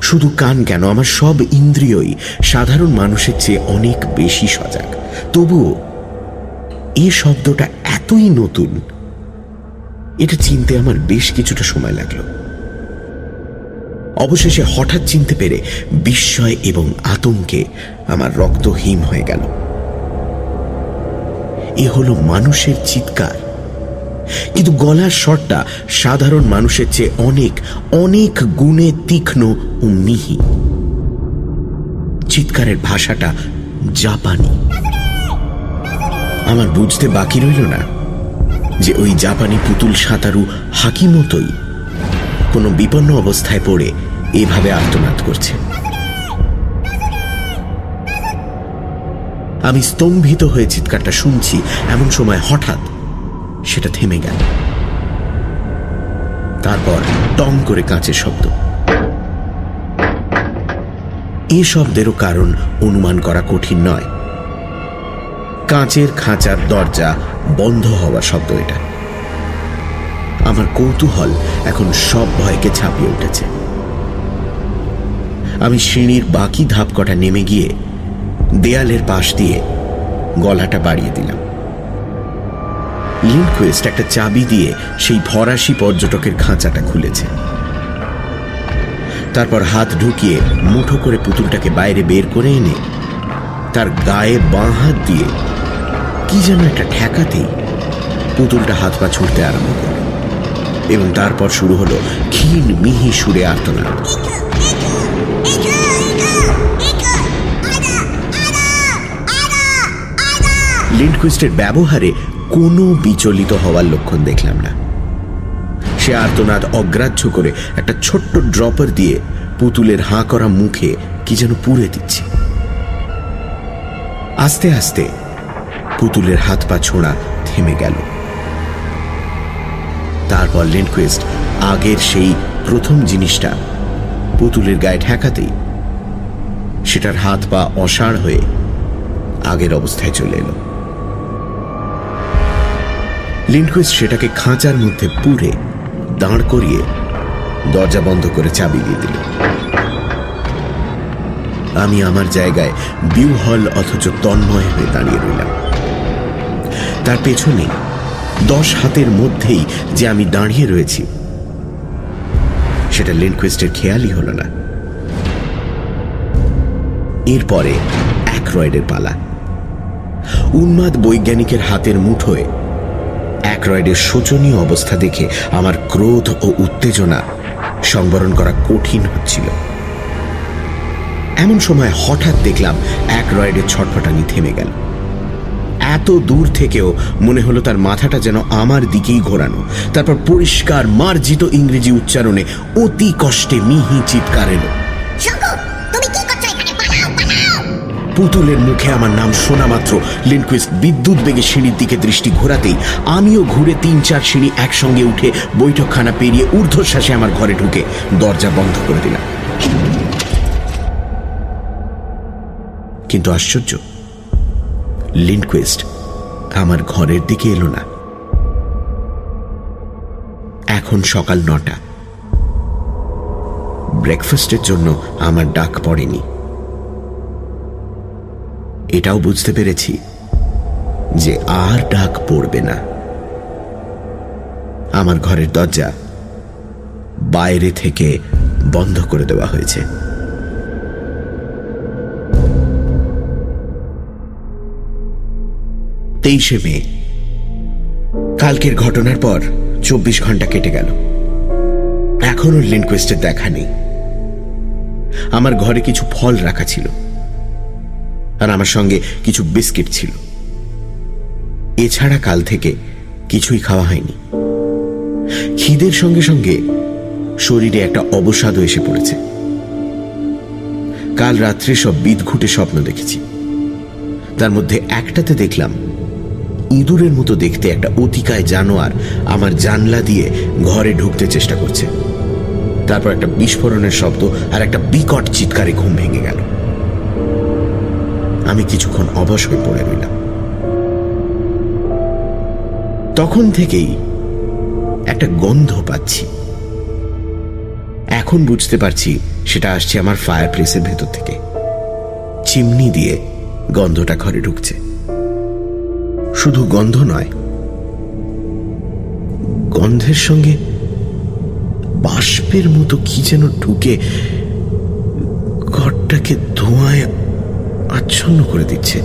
[SPEAKER 3] শুধু কান কেন, আমার সব ইন্দ্রিয়ই সাধারণ মানুষের চেয়ে অনেক বেশি সজাগ। তবুও এ শব্দটা এতই নতুন, এটা চিনতে আমার বেশ কিছুটা সময় লাগল। অবশেষে হঠাৎ চিনতে পেরে বিস্ময় এবং আতঙ্কে আমার রক্ত হিম হয়ে গেল। এ হলো মানুষের চিৎকার। কিন্তু গলার স্বরটা সাধারণ মানুষের চেয়ে অনেক অনেক গুণে তীক্ষ্ণ ও মিহি। চিৎকারের ভাষাটা জাপানি। আমার বুঝতে বাকি রইল না যে ওই জাপানি পুতুল সাঁতারু হাকি মতোই কোনো বিপন্ন অবস্থায় পড়ে এভাবে আর্তনাদ করছে। আমি স্তম্ভিত হয়ে চিৎকারটা শুনছি, এমন সময় হঠাৎ সেটা থেমে গেল। তারপর টং করে কাঁচের শব্দ। এ শব্দেরও কারণ অনুমান করা কঠিন নয়। কাঁচের খাঁচার দরজা বন্ধ হওয়া শব্দ এটা। আমার কৌতূহল এখন সব ভয়কে ছাপিয়ে উঠেছে। আমি সিঁড়ির বাকি ধাপ কটা নেমে গিয়ে দেয়ালের পাশ দিয়ে গলাটা বাড়িয়ে দিলাম। লিনকুয়েস্ট একটা চাবি দিয়ে সেই ফরাসি পর্যটকের খাঁচাটা খুলেছে। তারপর হাত ঢুকিয়ে মুঠো করে পুতুলটাকে বাইরে বের করে এনে তার গায়ে বাঁ হাত দিয়ে কি যেন একটা ঠেকাতেই পুতুলটা হাত পা ছুটতে আরম্ভ করল। এবং তারপর শুরু হলো ক্ষীণ মিহি সুরে আর্তনাদ। লিন্ডকুইস্টের ব্যবহারে কোনো বিচলিত হওয়ার লক্ষণ দেখলাম না। সে আর্তনাদ অগ্রাহ্য করে একটা ছোট্ট ড্রপার দিয়ে পুতুলের হাঁ করা মুখে কি যেন পুড়ে দিচ্ছে। আস্তে আস্তে পুতুলের হাত পা ছোঁড়া থেমে গেল। তারপর লেনকুয়েস্ট আগের সেই প্রথম জিনিসটা, পুতুলের গায়ে ঠেকাতেই। সেটার হাত পা অসাড় হয়ে আগের অবস্থায় চলে এলো। লিনকুইস্ট সেটাকে খাঁচার মধ্যে পুরে দাঁড় করিয়ে দরজা বন্ধ করে চাবি দিয়ে দিল। আমি আমার জায়গায় বিউহল অথচ তন্ময় হয়ে দাঁড়িয়ে রইলাম। তার পেছনে দশ হাতের মধ্যেই যে আমি দাঁড়িয়ে রয়েছি, সেটা লেনকুয়েস্টের খেয়ালই হল না। এরপরে অ্যাক্রয়েডের পালা। উন্মাদ বৈজ্ঞানিকের হাতের মুঠোয় অ্যাক্রয়েডের শোচনীয় অবস্থা দেখে আমার ক্রোধ ও উত্তেজনা সংবরণ করা কঠিন হচ্ছিল। এমন সময় হঠাৎ দেখলাম অ্যাক্রয়েডের ছটফটানি থেমে গেল। এত দূর থেকেও মনে হলো তার মাথাটা যেন আমার দিকেই ঘোরানো। তারপর পরিষ্কার মার্জিত ইংরেজি উচ্চারণে অতি কষ্টে মিহি চিৎকার এলো। পুতুলের মুখে আমার নাম শোনা মাত্র। লিনকুইস্ট বিদ্যুৎ বেগে সিঁড়ির দিকে দৃষ্টি ঘোরাতেই আমিও ঘুরে তিন চার সিঁড়ি একসঙ্গে উঠে বৈঠকখানা পেরিয়ে ঊর্ধ্বশ্বাসে আমার ঘরে ঢুকে দরজা বন্ধ করে দিলাম। কিন্তু আশ্চর্য লিনকুইস্ট আমার ঘরের দিকে এলো না। এখন সকাল নটা। ব্রেকফাস্টের জন্য আমার ডাক পড়েনি। এটাও বুঝতে পেরেছি যে আর ডাক পড়বে না। আমার ঘরের দরজা বাইরে থেকে বন্ধ করে দেওয়া হয়েছে। তেইশে মে। কালকের ঘটনার পর চব্বিশ ঘণ্টা কেটে গেল। এখনও লিনকোয়েস্টের দেখা নেই। আমার ঘরে কিছু ফল রাখা ছিল। আর আমার সঙ্গে কিছু বিস্কিট ছিল। এছাড়া কাল থেকে কিছুই খাওয়া হয়নি। খিদের সঙ্গে সঙ্গে শরীরে একটা অবসাদও এসে পড়েছে। কাল রাত্রে সব বিদঘুটে স্বপ্ন দেখেছি। তার মধ্যে একটাতে দেখলাম ইঁদুরের মতো দেখতে একটা অতিকায় জানোয়ার আমার জানলা দিয়ে ঘরে ঢুকতে চেষ্টা করছে। তারপর একটা বিস্ফোরণের শব্দ আর একটা বিকট চিৎকারে ঘুম ভেঙে গেল। আমি কিছুক্ষণ অবশ হয়ে পড়ে রইলাম। তখন থেকেই একটা গন্ধ পাচ্ছি। এখন বুঝতে পারছি সেটা আসছে আমার ফায়ার প্লেসের ভেতর থেকে। চিমনি দিয়ে গন্ধটা ঘরে ঢুকছে। শুধু গন্ধ নয়, গন্ধের সঙ্গে বাষ্পের মতো কি যেন ঢুকে ঘরটাকে ধোঁয়ায় আচ্ছন্ন করে দিচ্ছে।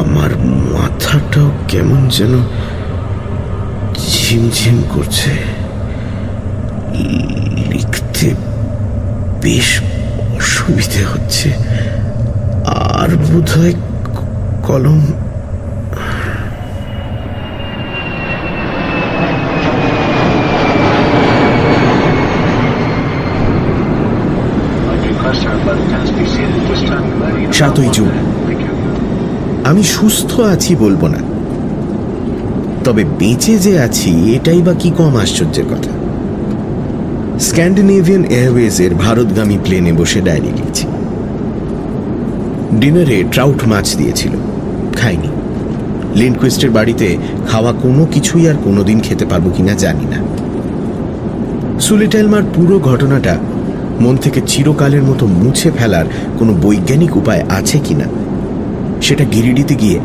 [SPEAKER 3] আমার মাথাটাও কেমন যেন ঝিমঝিম করছে। লিখতে বেশ অসুবিধে হচ্ছে। আর বোধহয় কলম
[SPEAKER 5] সাতই জুন।
[SPEAKER 3] আমি সুস্থ আছি বলব না। তবে বেঁচে যে আছি, এটাই বা কি কম আশ্চর্যের কথা। স্ক্যান্ডিনেভিয়ান এয়ারওয়েজের ভারতগামী প্লেনে বসে ডায়েরি লিখছি। ডিনারে ট্রাউট মাছ দিয়েছিল। খাইনি। লিন্ডকুইস্টের বাড়িতে খাওয়া কোনো কিছুই আর কোনোদিন খেতে পারব কিনা জানি না। সুলিটেলমার পুরো ঘটনাটা মন থেকে চিরকালের মতো মুছে ফেলার কোনো বৈজ্ঞানিক উপায় আছে কিনা, সেটা গিরিডিতে গিয়ে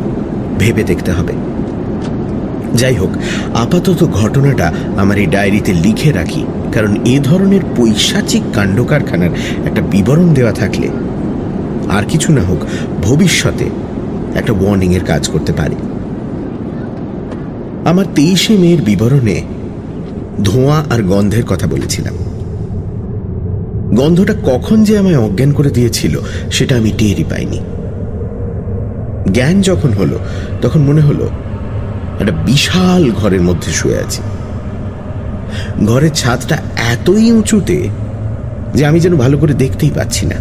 [SPEAKER 3] ভেবে দেখতে হবে। যাই হোক, আপাতত ঘটনাটা আমার এই ডায়েরিতে লিখে রাখি, কারণ এ ধরনের পৈশাচিক কাণ্ড কারখানার একটা বিবরণ দেওয়া থাকলে আর কিছু না হোক, ভবিষ্যতে একটা ওয়ার্নিংয়ের কাজ করতে পারে। আমার তেইশে মেয়ের বিবরণে ধোঁয়া আর গন্ধের কথা বলেছিলাম। গন্ধটা কখন যে আমায় অজ্ঞান করে দিয়েছিল, সেটা আমি টেরই পাইনি। জ্ঞান যখন হলো, তখন মনে হলো, একটা বিশাল ঘরের মধ্যে শুয়ে আছি। ঘরের ছাদটা এতই উঁচুতে যে আমি যেন ভালো করে দেখতেই পাচ্ছি না।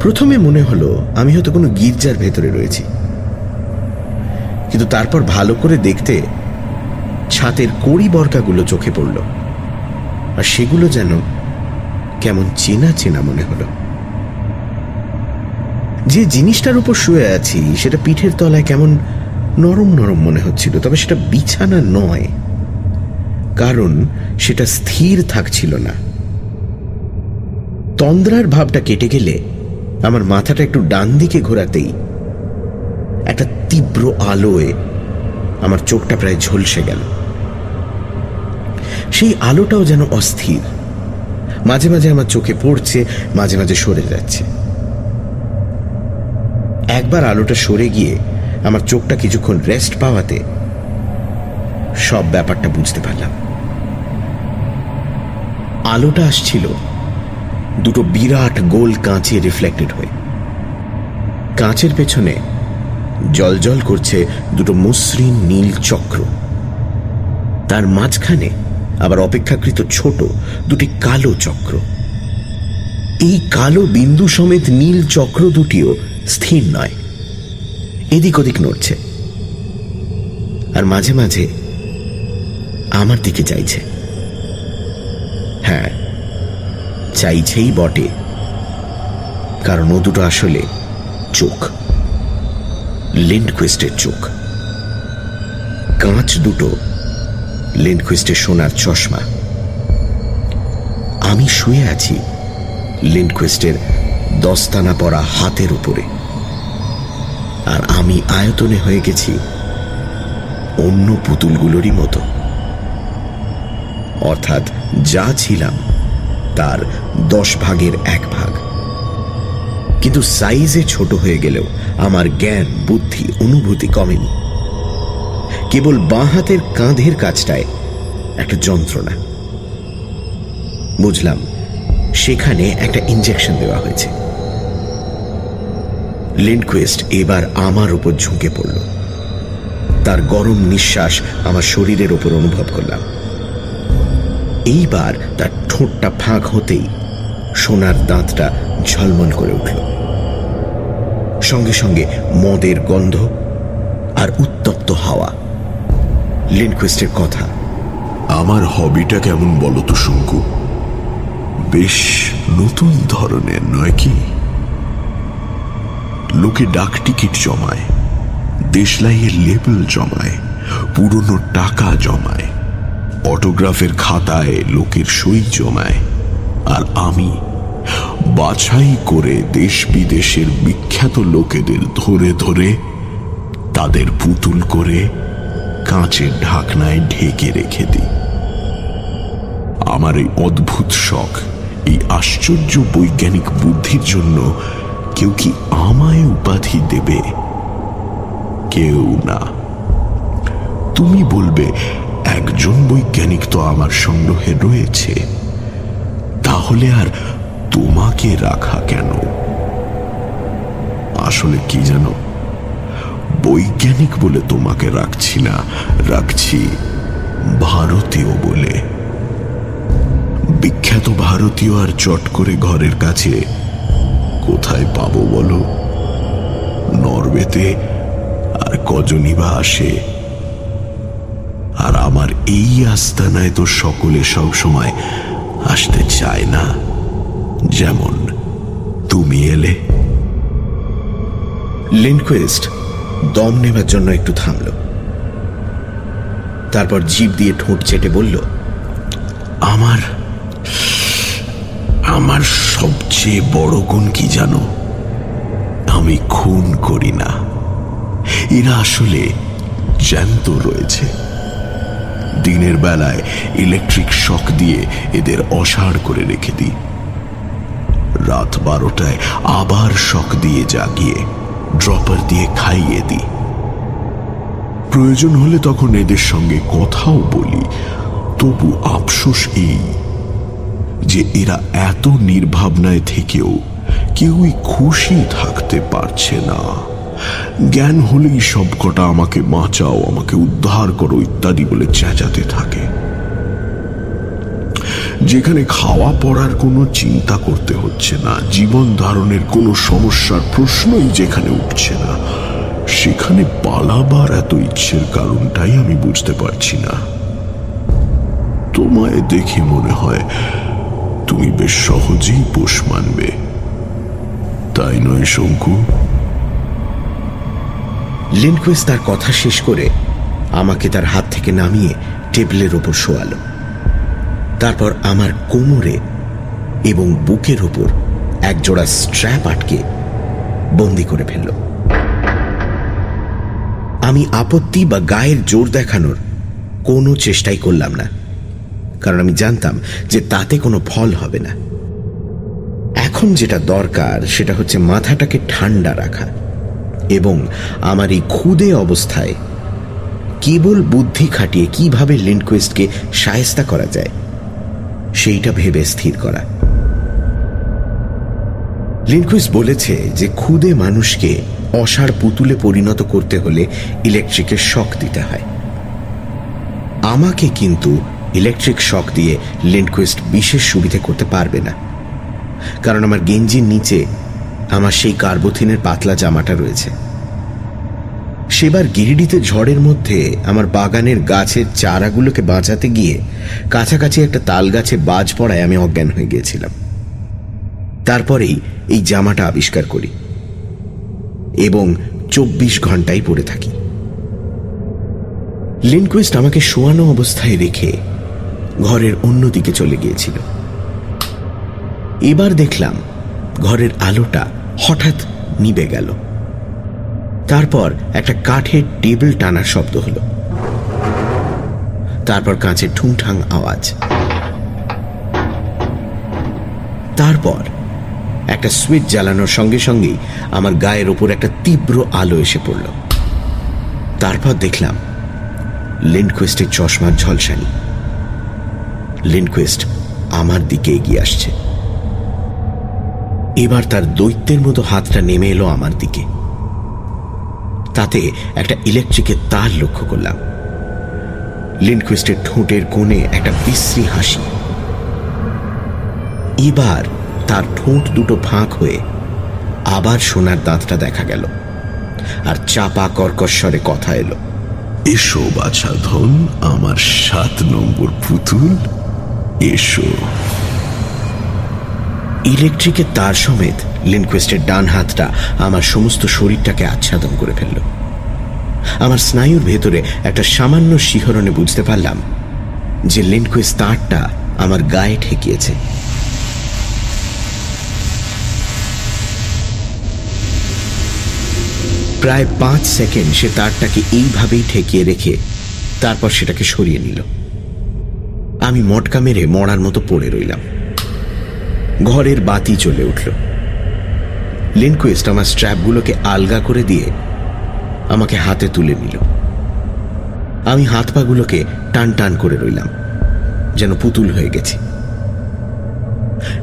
[SPEAKER 3] প্রথমে মনে হলো, আমি হয়তো কোনো গির্জার ভেতরে রয়েছি। কিন্তু তারপর ভালো করে দেখতে ছাতের কড়ি বরকাগুলো চোখে পড়ল। আর সেগুলো যেন কেমন চেনা চেনা মনে হলো। যে জিনিসটার উপর শুয়ে আছি, সেটা পিঠের তলায় কেমন নরম নরম মনে হচ্ছিল, তবে সেটা বিছানা নয়। কারণ সেটা স্থির থাকছিল না। তন্দ্রার ভাবটা কেটে গেলে আমার মাথাটা একটু ডান দিকে ঘোরাতেই একটা তীব্র আলোয় আমার চোখটা প্রায় ঝলসে গেল। সেই আলোটাও যেন অস্থির। মাঝে মাঝে আমার চোখে পড়ছে, মাঝে মাঝে সরে যাচ্ছে। একবার আলোটা সরে গিয়ে আমার চোখটা কিছুক্ষণ রেস্ট পাওয়াতে সব ব্যাপারটা বুঝতে পারলাম। আলোটা আসছিল দুটো বিরাট গোল কাঁচে রিফ্লেক্টেড হয়ে। কাঁচের পেছনে জল জল করছে দুটো মসৃণ নীল চক্র। তার মাঝখানে আবার অপেক্ষাকৃত ছোট দুটি কালো চক্র। এই কালো বিন্দু সমেত নীল চক্র দুটিও স্থির নয়। এদিক ওদিক নড়ছে। আর মাঝে মাঝে আমার দিকে চাইছে হ্যাঁ চাইছেই বটে। কারণ ও দুটো আসলে চোখ। লিন্ডকুইস্টের চোখ। কাঁচ দুটো লিন্ডকুইস্টের সোনার চশমা। আমি শুয়ে আছি লিন্ডকুইস্টের দস্তানা পরা হাতের উপরে। আর আমি আয়তনে হয়ে গেছি অন্য পুতুলগুলোরই মতো। অর্থাৎ যা ছিলাম তার দশ ভাগের এক ভাগ। কিন্তু সাইজে ছোট হয়ে গেলেও আমার জ্ঞান, বুদ্ধি, অনুভূতি কমেনি। কেবল বাঁ হাতের কাঁধের কাজটায় একটা যন্ত্রণা। বুঝলাম, সেখানে একটা ইঞ্জেকশন দেওয়া হয়েছে। লিন্ডকুয়েস্ট এবার আমার উপর ঝুঁকে পড়ল। তার গরম নিঃশ্বাস আমার শরীরের ওপর অনুভব করলাম। এইবার তার ঠোঁটটা ফাঁক হতেই সোনার দাঁতটা ঝলমল করে উঠল। সঙ্গে সঙ্গে মদের গন্ধ আর উত্তপ্ত হাওয়া লিনকুইস্টের কথা।
[SPEAKER 1] আমার হবিটা কেমন বলো তো, শঙ্কু? বেশ নতুন ধরনের, নয় কি? লোকে ডাক টিকিট জমায়, দেশলাইয়ের লেবেল জমায়, পুরনো টাকা জমায় অটোগ্রাফের খাতায় লোকের সই জমায়, আর আমি বাছাই করে দেশ বিদেশের বিখ্যাত লোকেদের ধরে ধরে তাদের পুতুল করে কাঁচের ঢাকনায় ঢেকে রেখে দিই। আমার এই অদ্ভুত শখ, এই আশ্চর্য বৈজ্ঞানিক বুদ্ধির জন্য কেউ কি আমায় উপাধি দেবে? কেউ না। তুমি বলবে, একজন বৈজ্ঞানিক তো আমার সংগ্রহে রয়েছে। তাহলে আর তোমাকে রাখা কেন? আসলে কি জানো? বৈজ্ঞানিক বলে তোমাকে রাখছি না, রাখছি ভারতীয় বলে। বিখ্যাত ভারতীয় আর চট করে ঘরের কাছে কোথায় পাবো বলো? নরওয়েতে আর কজনই বা আসে? আর আমার এই আস্তানায় তো সকলে সব সময় আসতে চায় না। যেমন তুমি এলে।
[SPEAKER 3] লিনকুইস্ট দম নেবার জন্য একটু থামল। তারপর জিভ দিয়ে ঠোঁট চেটে বলল,
[SPEAKER 1] আমার আমার সবচেয়ে বড় গুণ কি জানো? আমি খুন করি না। এরা আসলে জ্যান্ত রয়েছে। দিনের বেলায় ইলেকট্রিক শক দিয়ে এদের অসাড় করে রেখে দিই। রাত বারোটায় আবার শক দিয়ে জাগিয়ে ড্রপার দিয়ে খাইয়ে দিই। প্রয়োজন হলে তখন এদের সঙ্গে কথাও বলি। তবু আফসোস এই যে এরা এত নির্ভাবনায় থেকেও কেউই খুশি থাকতে পারছে না। জ্ঞান হলেই সবকটা আমাকে বাঁচাও, আমাকে উদ্ধার করো ইত্যাদি বলে চেঁচাতে থাকে। যেখানে খাওয়া পড়ার কোনো চিন্তা করতে হচ্ছে না, জীবন ধারণের কোনো সমস্যার প্রশ্নই যেখানে উঠছে না, সেখানে পালাবার এত ইচ্ছের কারণটাই আমি বুঝতে পারছি না। তোমায় দেখে মনে হয় তুমি বেশ সহজেই পোষ মানবে। তাই নয়, শঙ্কু?
[SPEAKER 3] লিনকুইস তার কথা শেষ করে আমাকে তার হাত থেকে নামিয়ে টেবিলের ওপর শোয়ালো। তারপর আমার কোমরে এবং বুকের ওপর একজোড়া স্ট্র্যাপ আটকে বন্দি করে ফেলল। আমি আপত্তি বা গায়ের জোর দেখানোর কোনো চেষ্টাই করলাম না, কারণ আমি জানতাম যে তাতে কোনো ফল হবে না। এখন যেটা দরকার সেটা হচ্ছে মাথাটাকে ঠান্ডা রাখা এবং আমার এই ক্ষুদে অবস্থায় কেবল বুদ্ধি খাটিয়ে কীভাবে লিনকুইস্টকে সায়স্তা করা যায় সেইটা ভেবে স্থির করা। লিনকুইস্ট বলেছে যে ক্ষুদে মানুষকে অসার পুতুলে পরিণত করতে হলে ইলেকট্রিকের শক দিতে হয়। আমাকে কিন্তু ইলেকট্রিক শক দিয়ে লিনকুইস্ট বিশেষ সুবিধে করতে পারবে না। কারণ আমার গেঞ্জির নিচে আমার সেই কার্বোথিনের পাতলা জামাটা রয়েছে। সেবার গিরিডিতে ঝড়ের মধ্যে আমার বাগানের গাছের চারাগুলোকে বাঁচাতে গিয়ে কাছাকাছি একটা তাল গাছে বাজ পড়ায় আমি অজ্ঞান হয়ে গিয়েছিলাম। তারপরেই এই জামাটা আবিষ্কার করি এবং চব্বিশ ঘন্টাই পরে থাকি। লিনকুইস্ট আমাকে শোয়ানো অবস্থায় রেখে ঘরের অন্যদিকে চলে গিয়েছিল। এবার দেখলাম ঘরের আলোটা হঠাৎ নিবে গেল। তারপর একটা কাঠের টেবিল টানার শব্দ হলো। তারপর কাঁচের ঠুংঠাং আওয়াজ। তারপর একটা সুইচ জ্বালানোর সঙ্গে সঙ্গেই আমার গায়ের ওপর একটা তীব্র আলো এসে পড়ল। তারপর দেখলাম লিন্ডকুয়েস্টের চশমার ঝলসানি। লিন্ডকুয়েস্ট আমার দিকে এগিয়ে আসছে। এবার তার দৈত্যের মতো হাতটা নেমে এলো আমার দিকে। তাতে একটা ইলেকট্রিকের তার লক্ষ্য করলাম। লিনকুইস্টের ঠোঁটের কোণে একটা বিশ্রী হাসি। এবার তার ঠোঁট দুটো ফাঁক হয়ে আবার সোনার দাঁতটা দেখা গেল আর চাপা কর্কশ্বরে কথা এলো।
[SPEAKER 1] এসো বাছা ধন আমার সাত নম্বর পুতুল এসো।
[SPEAKER 3] ইলেকট্রিকের তার সমেত লিনকুয়েস্টের ডান হাতটা আমার সমস্ত শরীরটাকে আচ্ছাদন করে ফেলল। আমার স্নায়ুর ভেতরে একটা সামান্য শিহরণে বুঝতে পারলাম যে লিনকুয়েস্ট তারটা আমার গায়ে ঠেকিয়েছে। প্রায় পাঁচ সেকেন্ড সে তারটাকে এইভাবেই ঠেকিয়ে রেখে তারপর সেটাকে সরিয়ে নিল। আমি মটকা মেরে মরার মতো পড়ে রইলাম। ঘরের বাতি চলে উঠল। লিনকুইস্ট আমার স্ট্র্যাপগুলোকে আলগা করে দিয়ে আমাকে হাতে তুলে নিল। আমি হাত পাগুলোকে টান টান করে রইলাম, যেন পুতুল হয়ে গেছি।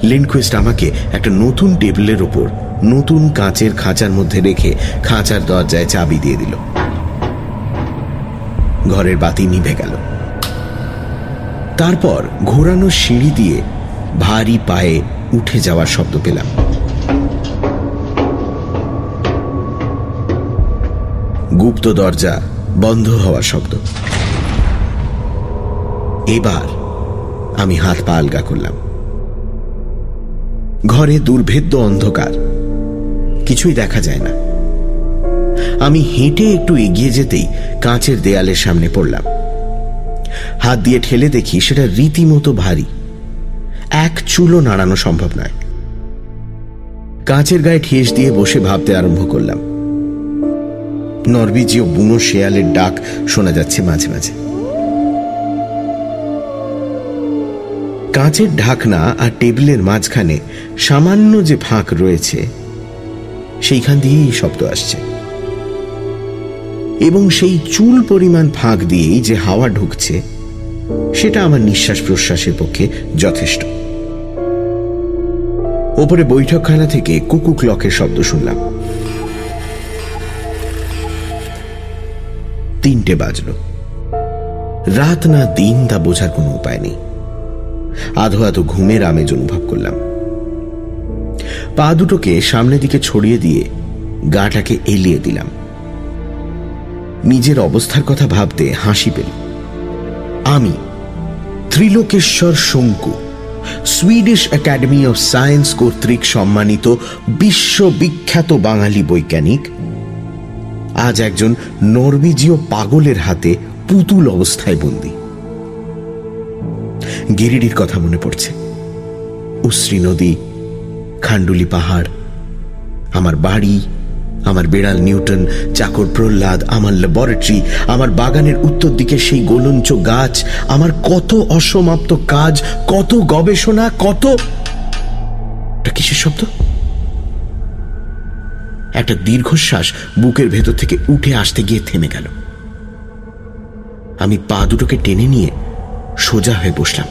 [SPEAKER 3] লিনকুইস্ট আমাকে একটা নতুন টেবিলের ওপর নতুন কাঁচের খাঁচার মধ্যে রেখে খাঁচার দরজায় চাবি দিয়ে দিল। ঘরের বাতি নিভে গেল। তারপর ঘোরানো সিঁড়ি দিয়ে ভারী পায়ে উঠে যাওয়ার শব্দ পেলাম। গুপ্ত দরজা বন্ধ হওয়ার শব্দ। এবার আমি হাত পা আলগা করলাম। ঘরে দুর্ভেদ্য অন্ধকার। কিছুই দেখা যায় না। আমি হেঁটে একটু এগিয়ে যেতেই কাঁচের দেয়ালের সামনে পড়লাম। হাত দিয়ে ঠেলে দেখি সেটা রীতিমতো ভারী। এক চুলো নাড়ানো সম্ভব নয়। কাঁচের গায়ে ঠেস দিয়ে বসে ভাবতে আরম্ভ করলাম। নরবিজীয় বুনো শেয়ালের ডাক শোনা যাচ্ছে মাঝে মাঝে। কাঁচের ঢাকনা আর টেবিলের মাঝখানে সামান্য যে ফাঁক রয়েছে, সেইখান দিয়েই শব্দ আসছে। এবং সেই চুল পরিমাণ ফাঁক দিয়েই যে হাওয়া ঢুকছে, সেটা আমার নিঃশ্বাস প্রশ্বাসের পক্ষে যথেষ্ট। ওপরে বৈঠকখানা থেকে কুকুক ক্লকের শব্দ শুনলাম। তিনটে বাজল। রাত না দিন তা বোঝার কোনো উপায় নেই। আধো আধো ঘুমের আমেজ অনুভব করলাম। পা দুটোকে সামনের দিকে ছড়িয়ে দিয়ে গাটাকে এলিয়ে দিলাম। নিজের অবস্থার কথা ভাবতে হাসি পেল। আমি, Trilokeshwar Shonku, Swedish academy of science কর্তৃক সম্মানিত বিশ্ববিখ্যাত বাঙালি বৈজ্ঞানিক আজ একজন নরবিজীয় পাগলের হাতে পুতুল অবস্থায় বন্দী। গিরিডির কথা মনে পড়ছে। উশ্রী নদী খান্ডুলি পাহাড়, আমার বাড়ি, আমার বেড়াল নিউটন, চাকর প্রহ্লাদ, আমার ল্যাবরেটরি, আমার বাগানের উত্তর দিকে সেই গোলঞ্চ গাছ, আমার কত অসমাপ্ত কাজ, কত গবেষণা, কত কিসের শব্দ? একটা দীর্ঘশ্বাস বুকের ভেতর থেকে উঠে আসতে গিয়ে থেমে গেল। আমি পা দুটোকে টেনে নিয়ে সোজা হয়ে বসলাম।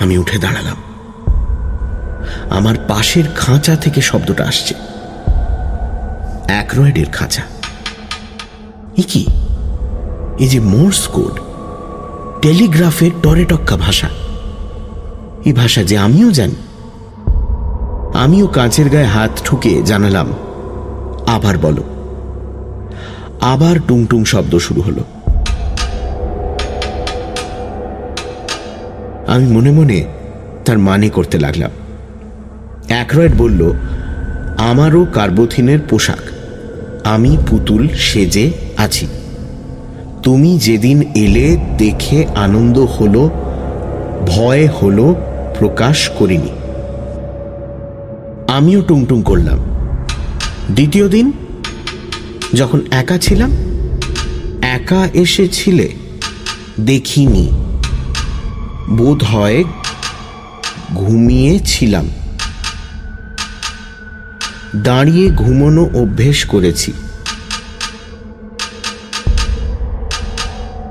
[SPEAKER 3] আমি উঠে দাঁড়ালাম। আমার পাশের খাঁচা থেকে শব্দটা আসছে। অ্যাক্রয়েডের খাঁচা। এ কি? এই যে মোর্স কোড টেলিগ্রাফের টরেটক্কা ভাষা। এই ভাষা যে আমিও জানি আমিও কাঁচের গায়ে হাত ঠুকে জানালাম, আবার বলো। আবার টুংটুং শব্দ শুরু হলো। আমি মনে মনে তার মানে করতে লাগলাম। অ্যাক্রয়েড বলল, আমারও কার্বোথিনের পোশাক। আমি পুতুল সেজে আছি। তুমি যেদিন এলে দেখে আনন্দ হলো, ভয় হলো, প্রকাশ করিনি। আমিও টুংটুং করলাম। দ্বিতীয় দিন, যখন একা ছিলাম, একা এসেছিলে দেখিনি। বোধ হয় ঘুমিয়েছিলাম। দাঁড়িয়ে ঘুমানো অভ্যেস করেছি।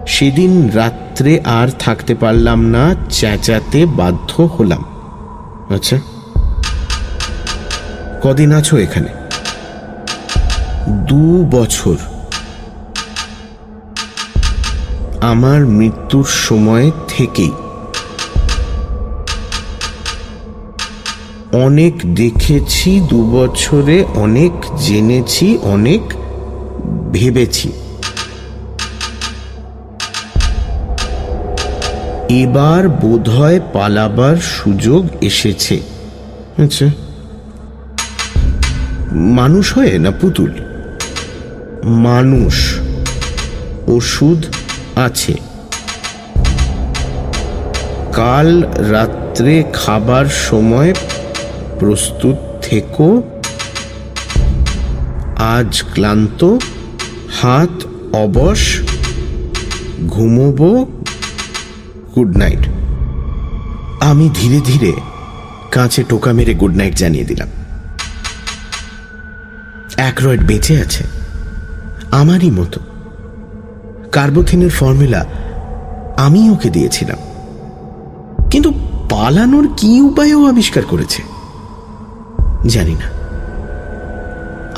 [SPEAKER 3] সেদিন রাত্রে আর থাকতে পারলাম না, চেঁচাতে বাধ্য হলাম। আচ্ছা। কদিন আছো এখানে? দু বছর। আমার মৃত্যুর সময় থেকেই। অনেক দেখেছি, দু বছরে অনেক জেনেছি, অনেক ভেবেছি। এবার বোধহয় পালাবার সুযোগ এসেছে। আচ্ছা। মানুষ হয়ে না পুতুল? মানুষ। ওষুধ আছে। কাল রাত্রে খাবার সময় প্রস্তুত থেকো। আজ ক্লান্ত, হাত অবশ, ঘুমোবো। গুড নাইট আমি ধীরে ধীরে কাঁচে টোকা মেরে গুড নাইট জানিয়ে দিলাম। অ্যাক্রয়েড বেঁচে আছে। আমারই মতো। কার্বোথিনের ফর্মুলা আমি ওকে দিয়েছিলাম। কিন্তু পালানোর কি উপায়ও আবিষ্কার করেছে? জানি না।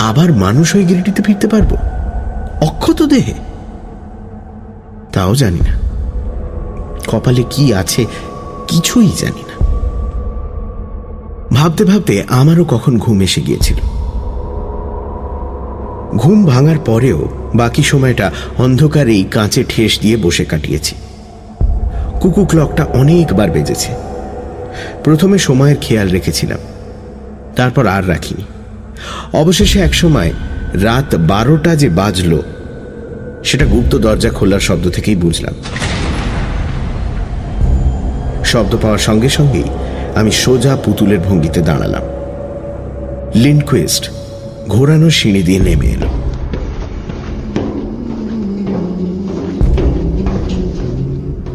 [SPEAKER 3] আবার মানুষ হয়ে গিরিটিতে ফিরতে পারব? অক্ষত দেহে? তাও জানি না। কপালে কি আছে কিছুই জানি না। ভাবতে ভাবতে আমারও কখন ঘুম এসে গিয়েছিল। ঘুম ভাঙার পরেও বাকি সময়টা অন্ধকারেই কাঁচে ঠেস দিয়ে বসে কাটিয়েছি। কুকু ক্লকটা অনেকবার বেজেছে। প্রথমে সময়ের খেয়াল রেখেছিলাম। তারপর আর রাখিনি। অবশেষে এক সময় রাত বারোটা যে বাজল, সেটা গুপ্ত দরজা খোলার শব্দ থেকেই বুঝলাম। শব্দ পাওয়ার সঙ্গে সঙ্গেই আমি সোজা পুতুলের ভঙ্গিতে দাঁড়ালাম। লিনকুইস্ট ঘোরানো সিঁড়ি দিয়ে নেমে এলো।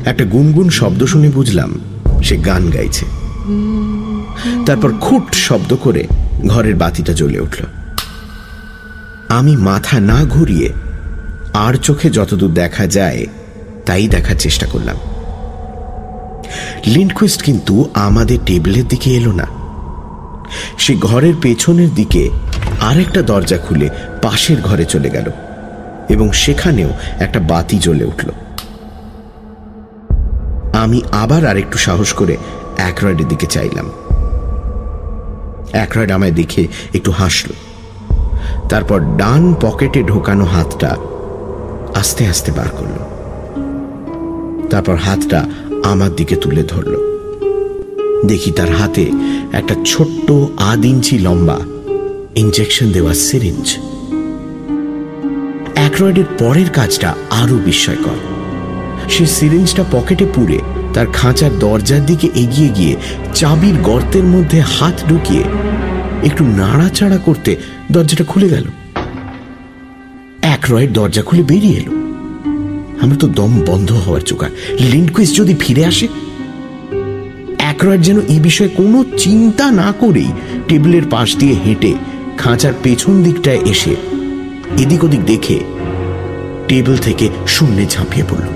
[SPEAKER 3] একটা গুনগুন শব্দ শুনে বুঝলাম সে গান গাইছে। তারপর খুট শব্দ করে ঘরের বাতিটা জ্বলে উঠল। আমি মাথা না ঘুরিয়ে আর চোখে যতদূর দেখা যায় তাই দেখার চেষ্টা করলাম। লিন্ডকুইস্ট কিন্তু আমাদের টেবিলের দিকে এলো না। সে ঘরের পেছনের দিকে আরেকটা দরজা খুলে পাশের ঘরে চলে গেল এবং সেখানেও একটা বাতি জ্বলে উঠল। আমি আবার আরেকটু সাহস করে অ্যাক্রয়েডের দিকে চাইলাম। অ্যাক্রয়েড আমায় দেখে একটু হাসল। তারপর ডান পকেটে ঢোকানো হাতটা আস্তে আস্তে বার করল। তারপর হাতটা আমার দিকে তুলে ধরল। দেখি তার হাতে একটা ছোট্ট আধ ইঞ্চি লম্বা ইঞ্জেকশন দেওয়া সিরিঞ্জ অ্যাক্রয়েডের পরের কাজটা আরও বিস্ময়কর। সে সিরিঞ্জটা পকেটে পুরে তার খাঁচার দরজার দিকে এগিয়ে গিয়ে চাবির গর্তের মধ্যে হাত ঢুকিয়ে একটু নাড়াচাড়া করতে দরজাটা খুলে গেল। অ্যাক্রয়েড দরজা খুলে বেরিয়ে এলো। আমরা তো দম বন্ধ হওয়ার চোখা লিন্ডকুইস যদি ফিরে আসে? অ্যাক্রয়েড যেন এই বিষয়ে কোনো চিন্তা না করেই টেবিলের পাশ দিয়ে হেঁটে খাঁচার পেছন দিকটায় এসে এদিক ওদিক দেখে টেবিল থেকে শূন্যে ঝাঁপিয়ে পড়ল।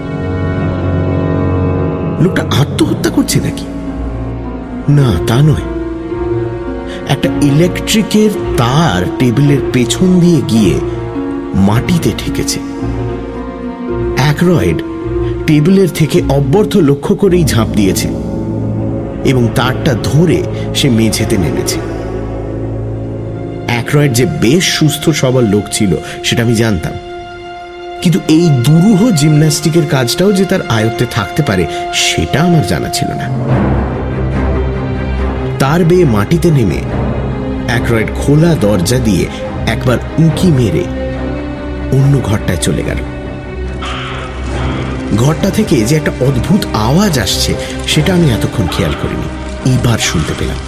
[SPEAKER 3] লোকটা আত্মহত্যা করছে নাকি? না, তা নয়। একটা ইলেকট্রিকের তার টেবিলের পেছন দিয়ে গিয়ে মাটিতে ঠেকেছে। অ্যাক্রয়েড টেবিলের থেকে অব্যর্থ লক্ষ্য করেই ঝাঁপ দিয়েছে এবং তারটা ধরে সে মেঝেতে নেমেছে। অ্যাক্রয়েড যে বেশ সুস্থ সবার লোক ছিল, সেটা আমি জানতাম। কিন্তু এই দুরূহ জিমন্যাস্টিকের কাজটাও যে তার আয়ত্তে থাকতে পারে, সেটা আমার জানা ছিল না। তার বেয়ে মাটিতে নেমে অ্যাক্রয়েড খোলা দরজা দিয়ে একবার উঁকি মেরে অন্য ঘরটায় চলে গেল। ঘরটা থেকে যে একটা অদ্ভুত আওয়াজ আসছে, সেটা আমি এতক্ষণ খেয়াল করিনি। এইবার শুনতে পেলাম।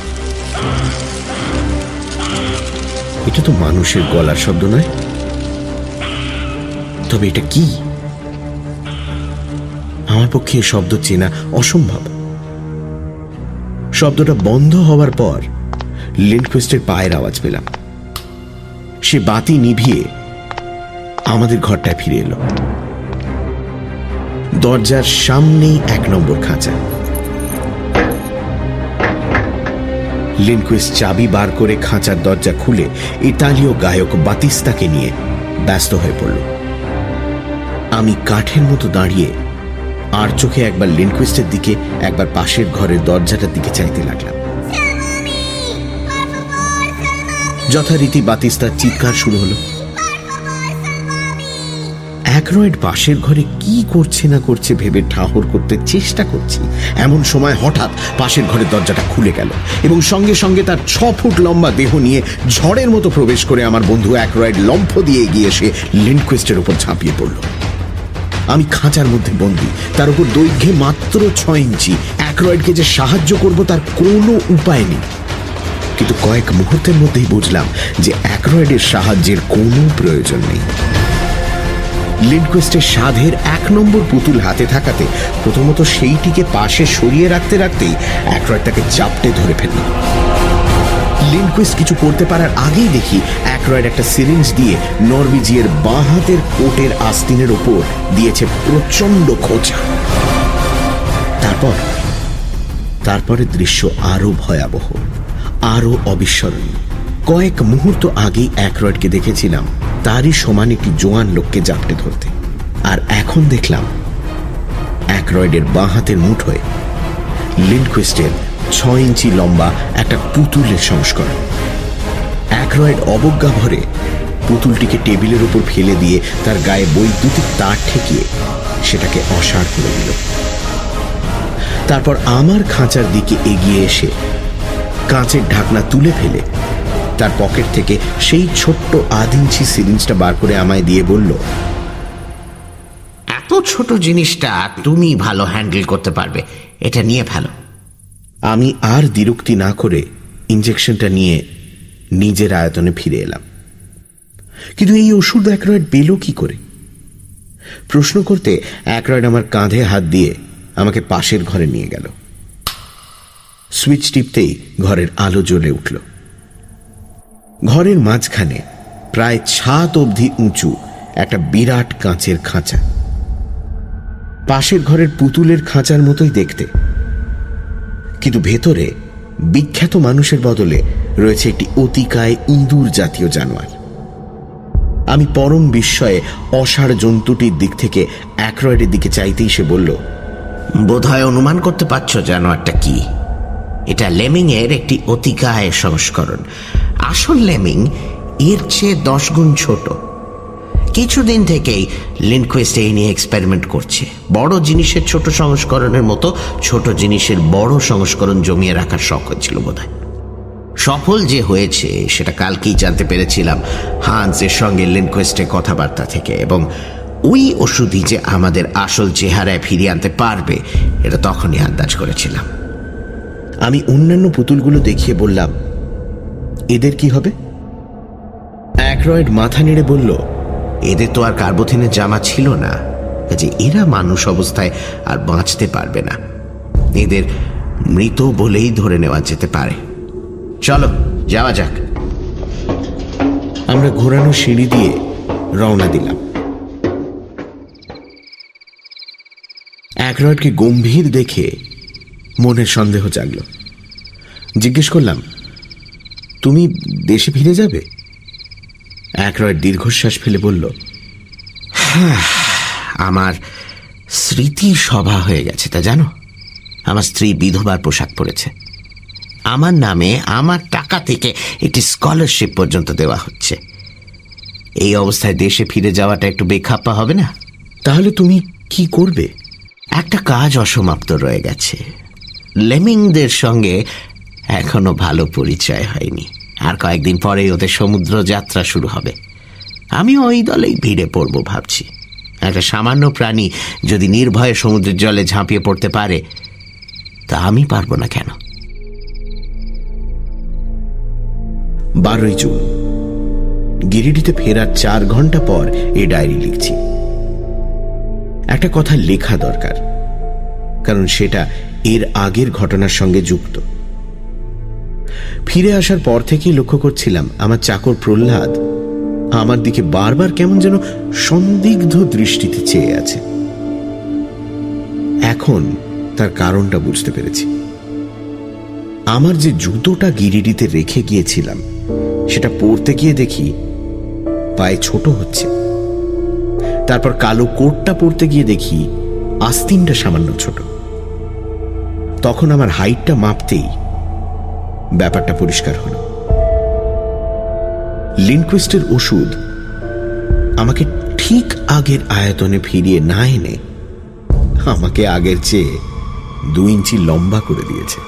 [SPEAKER 3] এটা তো মানুষের গলার শব্দ নয়। তবে এটা কি? আমার পক্ষে শব্দ চেনা অসম্ভব। শব্দটা বন্ধ হওয়ার পর লিন্ডকুইস্টের পায়ের আওয়াজ পেলাম। সে বাতি নিভিয়ে আমাদের ঘরটায় ফিরে এলো। দরজার সামনেই এক নম্বর খাঁচা। লিনকুইস চাবি বার করে খাঁচার দরজা খুলে ইতালীয় গায়ক বাতিস্তাকে নিয়ে ব্যস্ত হয়ে পড়ল। আমি কাঠের মতো দাঁড়িয়ে আর চোখে একবার লিনকুইস্টের দিকে একবার পাশের ঘরের দরজাটার দিকে চাইতে লাগলাম। যথারীতি বাতিস্তার চিৎকার শুরু হলো। অ্যাক্রয়েড পাশের ঘরে কি করছে না করছে ভেবে ঠাহর করতে চেষ্টা করছি। এমন সময় হঠাৎ পাশের ঘরের দরজাটা খুলে গেল এবং সঙ্গে সঙ্গে তার ছ ফুট লম্বা দেহ নিয়ে ঝড়ের মতো প্রবেশ করে আমার বন্ধু অ্যাক্রয়েড লম্ফ দিয়ে এগিয়ে এসে লিন্ডকুয়েস্টের উপর ঝাঁপিয়ে পড়ল। আমি খাঁচার মধ্যে বন্দি, তার উপর দৈর্ঘ্যে মাত্র ছয় ইঞ্চি। অ্যাক্রয়েডকে যে সাহায্য করব তার কোনো উপায় নেই। কিন্তু কয়েক মুহূর্তের মধ্যেই বুঝলাম যে অ্যাক্রয়েডের সাহায্যের কোনো প্রয়োজন নেই। লিনকুয়েস্টের সাধের এক নম্বর পুতুল হাতে থাকাতে প্রথমত সেইটিকে পাশে সরিয়ে রাখতে রাখতেই অ্যাক্রয়েড তাকে চাপটে ধরে ফেলল। লিনকুইস্ট কিছু করতে পারার আগেই দেখি অ্যাক্রয়েড একটা সিরিঞ্জ দিয়ে নরবিজিয়ের বাঁ হাতের কোটের আস্তিনের ওপর দিয়েছে প্রচণ্ড খোঁচা। তারপর, তারপরে দৃশ্য আরও ভয়াবহ, আরও অবিস্মরণীয়। কয়েক মুহূর্ত আগেই অ্যাক্রয়েডকে দেখেছিলাম। তারই সমান একটি জোয়ান লোককে জাপটে ধরতে। আর এখন দেখলাম অ্যাক্রয়েডের বাঁ হাতের মুঠোয় লিন্ডকুইস্টের ছয় ইঞ্চি লম্বা একটা পুতুলের সংস্করণ। অ্যাক্রয়েড অবজ্ঞা ভরে পুতুলটিকে টেবিলের উপর ফেলে দিয়ে তার গায়ে বৈদ্যুতিক তার ঠেকিয়ে সেটাকে অসাড় করে দিল। তারপর আমার খাঁচার দিকে এগিয়ে এসে কাঁচের ঢাকনা তুলে ফেলে তার পকেট থেকে সেই ছোট্ট আধ ইঞ্চি সিরিঞ্জটা বার করে আমায় দিয়ে বলল
[SPEAKER 5] এত ছোট জিনিসটা তুমি ভালো হ্যান্ডেল করতে পারবে। এটা নিয়ে ফেলো।
[SPEAKER 3] আমি আর দ্বিরুক্তি না করে ইঞ্জেকশনটা নিয়ে নিজের আয়তনে ফিরে এলাম। কিন্তু এই ওষুধ অ্যাক্রয়েড পেল কি করে? প্রশ্ন করতে অ্যাক্রয়েড আমার কাঁধে হাত দিয়ে আমাকে পাশের ঘরে নিয়ে গেল। সুইচ টিপতেই ঘরের আলো জ্বলে উঠল। ঘরের মাঝখানে প্রায় ছাত অবধি উঁচু একটা বিরাট কাঁচের খাঁচা। পাশের ঘরের পুতুলের খাঁচার মতোই দেখতে। কিন্তু ভেতরে বিখ্যাত মানুষের বদলে রয়েছে একটি অতিকায় ইঁদুর জাতীয় জানোয়ার। আমি পরম বিস্ময়ে অসাড় জন্তুটির দিক থেকে অ্যাক্রয়েডের দিকে চাইতেই সে বলল,
[SPEAKER 5] বোধহয় অনুমান করতে পারছ জানোয়ারটা কি? এটা লেমিং এর একটি অতিকায় সংস্করণ। আসল লেমিং এর চেয়ে দশ গুণ ছোট। কিছুদিন থেকেই লিনকুয়েস্ট এই নিয়ে এক্সপেরিমেন্ট করছে। বড় জিনিসের ছোট সংস্করণের মতো ছোট জিনিসের বড় সংস্করণ জমিয়ে রাখার শখ হয়েছিল বোধহয়। সফল যে হয়েছে, সেটা কালকেই জানতে পেরেছিলাম হান্সের সঙ্গে লিনকোয়েস্টের কথাবার্তা থেকে এবং ওই ওষুধই যে আমাদের আসল চেহারায় ফিরিয়ে আনতে পারবে, এটা তখনই আন্দাজ করেছিলাম।
[SPEAKER 3] আমি অন্যান্য পুতুলগুলো দেখিয়ে বললাম এদের কি হবে? অ্যাক্রয়েড মাথা নেড়ে বলল,
[SPEAKER 5] এদের তো আর কার্বোথিনের জামা ছিল না। যে এরা মানুষ অবস্থায় আর বাঁচতে পারবে না। এদের মৃত বলেই ধরে নেওয়া যেতে পারে। চলো, যাওয়া যাক।
[SPEAKER 3] আমরা ঘোরানো সিঁড়ি দিয়ে রওনা দিলাম। অ্যাক্রয়েডকে গম্ভীর দেখে মনের সন্দেহ জাগল। জিজ্ঞেস করলাম তুমি দেশে ফিরে যাবে? অ্যাক্রয়েড দীর্ঘশ্বাস ফেলে বলল
[SPEAKER 5] আমার স্মৃতি সভা হয়ে গেছে, তা জানো? আমার স্ত্রী বিধবার পোশাক পরেছে। আমার নামে আমার টাকা থেকে একটি স্কলারশিপ পর্যন্ত দেওয়া হচ্ছে। এই অবস্থায় দেশে ফিরে যাওয়াটা একটু বেখাপ্পা হবে না?
[SPEAKER 3] তাহলে তুমি কি করবে?
[SPEAKER 5] একটা কাজ অসমাপ্ত রয়ে গেছে। লেমিংদের সঙ্গে এখনও ভালো পরিচয় হয়নি। আর কয়েকদিন পরেই ওদের সমুদ্র যাত্রা শুরু হবে। আমি ওই দলেই ভিড়ে পড়ব ভাবছি। একটা সামান্য প্রাণী যদি নির্ভয়ে সমুদ্রের জলে ঝাঁপিয়ে পড়তে পারে, তা আমি পারব না কেন?
[SPEAKER 3] বারোই জুন। গিরিডিতে ফেরার চার ঘণ্টা পর এই ডায়েরি লিখছি। একটা কথা লেখা দরকার, কারণ সেটা এর আগের ঘটনার সঙ্গে যুক্ত। ফিরে আসার পর থেকেই লক্ষ্য করছিলাম আমার চাকর প্রহ্লাদ। আমার দিকে বারবার কেমন যেন সন্দিগ্ধ দৃষ্টিতে চেয়ে আছে। এখন তার কারণটা বুঝতে পেরেছি। আমার যে জুতোটা গিরিডিতে রেখে গিয়েছিলাম, সেটা পরতে গিয়ে দেখি পায়ে ছোট হচ্ছে। তারপর কালো কোটটা পরতে গিয়ে দেখি আস্তিনটা সামান্য ছোট। তখন আমার হাইটটা মাপতেই ব্যাপারটা পরিষ্কার হল। লিনকুইস্টের ওষুধ আমাকে ঠিক আগের আয়তনে ফিরিয়ে না এনে আমাকে আগের চেয়ে দু ইঞ্চি লম্বা করে দিয়েছে।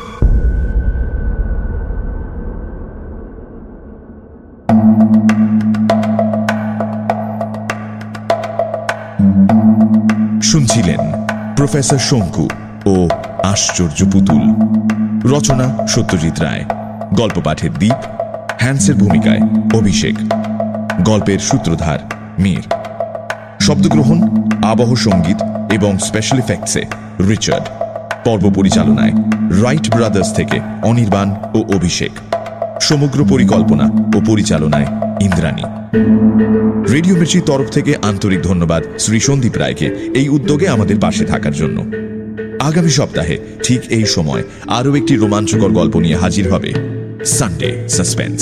[SPEAKER 2] শুনছিলেন প্রফেসর শঙ্কু ও আশ্চর্য পুতুল। রচনা সত্যজিৎ রায়। গল্প পাঠের দ্বীপ, হ্যান্সের ভূমিকায় অভিষেক। গল্পের সূত্রধার মীর। শব্দগ্রহণ, আবহ সংগীত এবং স্পেশাল ইফেক্টসে রিচার্ড। পর্ব পরিচালনায় রাইট ব্রাদার্স থেকে অনির্বাণ ও অভিষেক। সমগ্র পরিকল্পনা ও পরিচালনায় ইন্দ্রাণী। রেডিও মির্চির তরফ থেকে আন্তরিক ধন্যবাদ শ্রী সন্দীপ রায়কে এই উদ্যোগে আমাদের পাশে থাকার জন্য। আগামী সপ্তাহে ঠিক এই সময় আরও একটি রোমাঞ্চকর গল্প নিয়ে হাজির হবে সানডে সাসপেন্স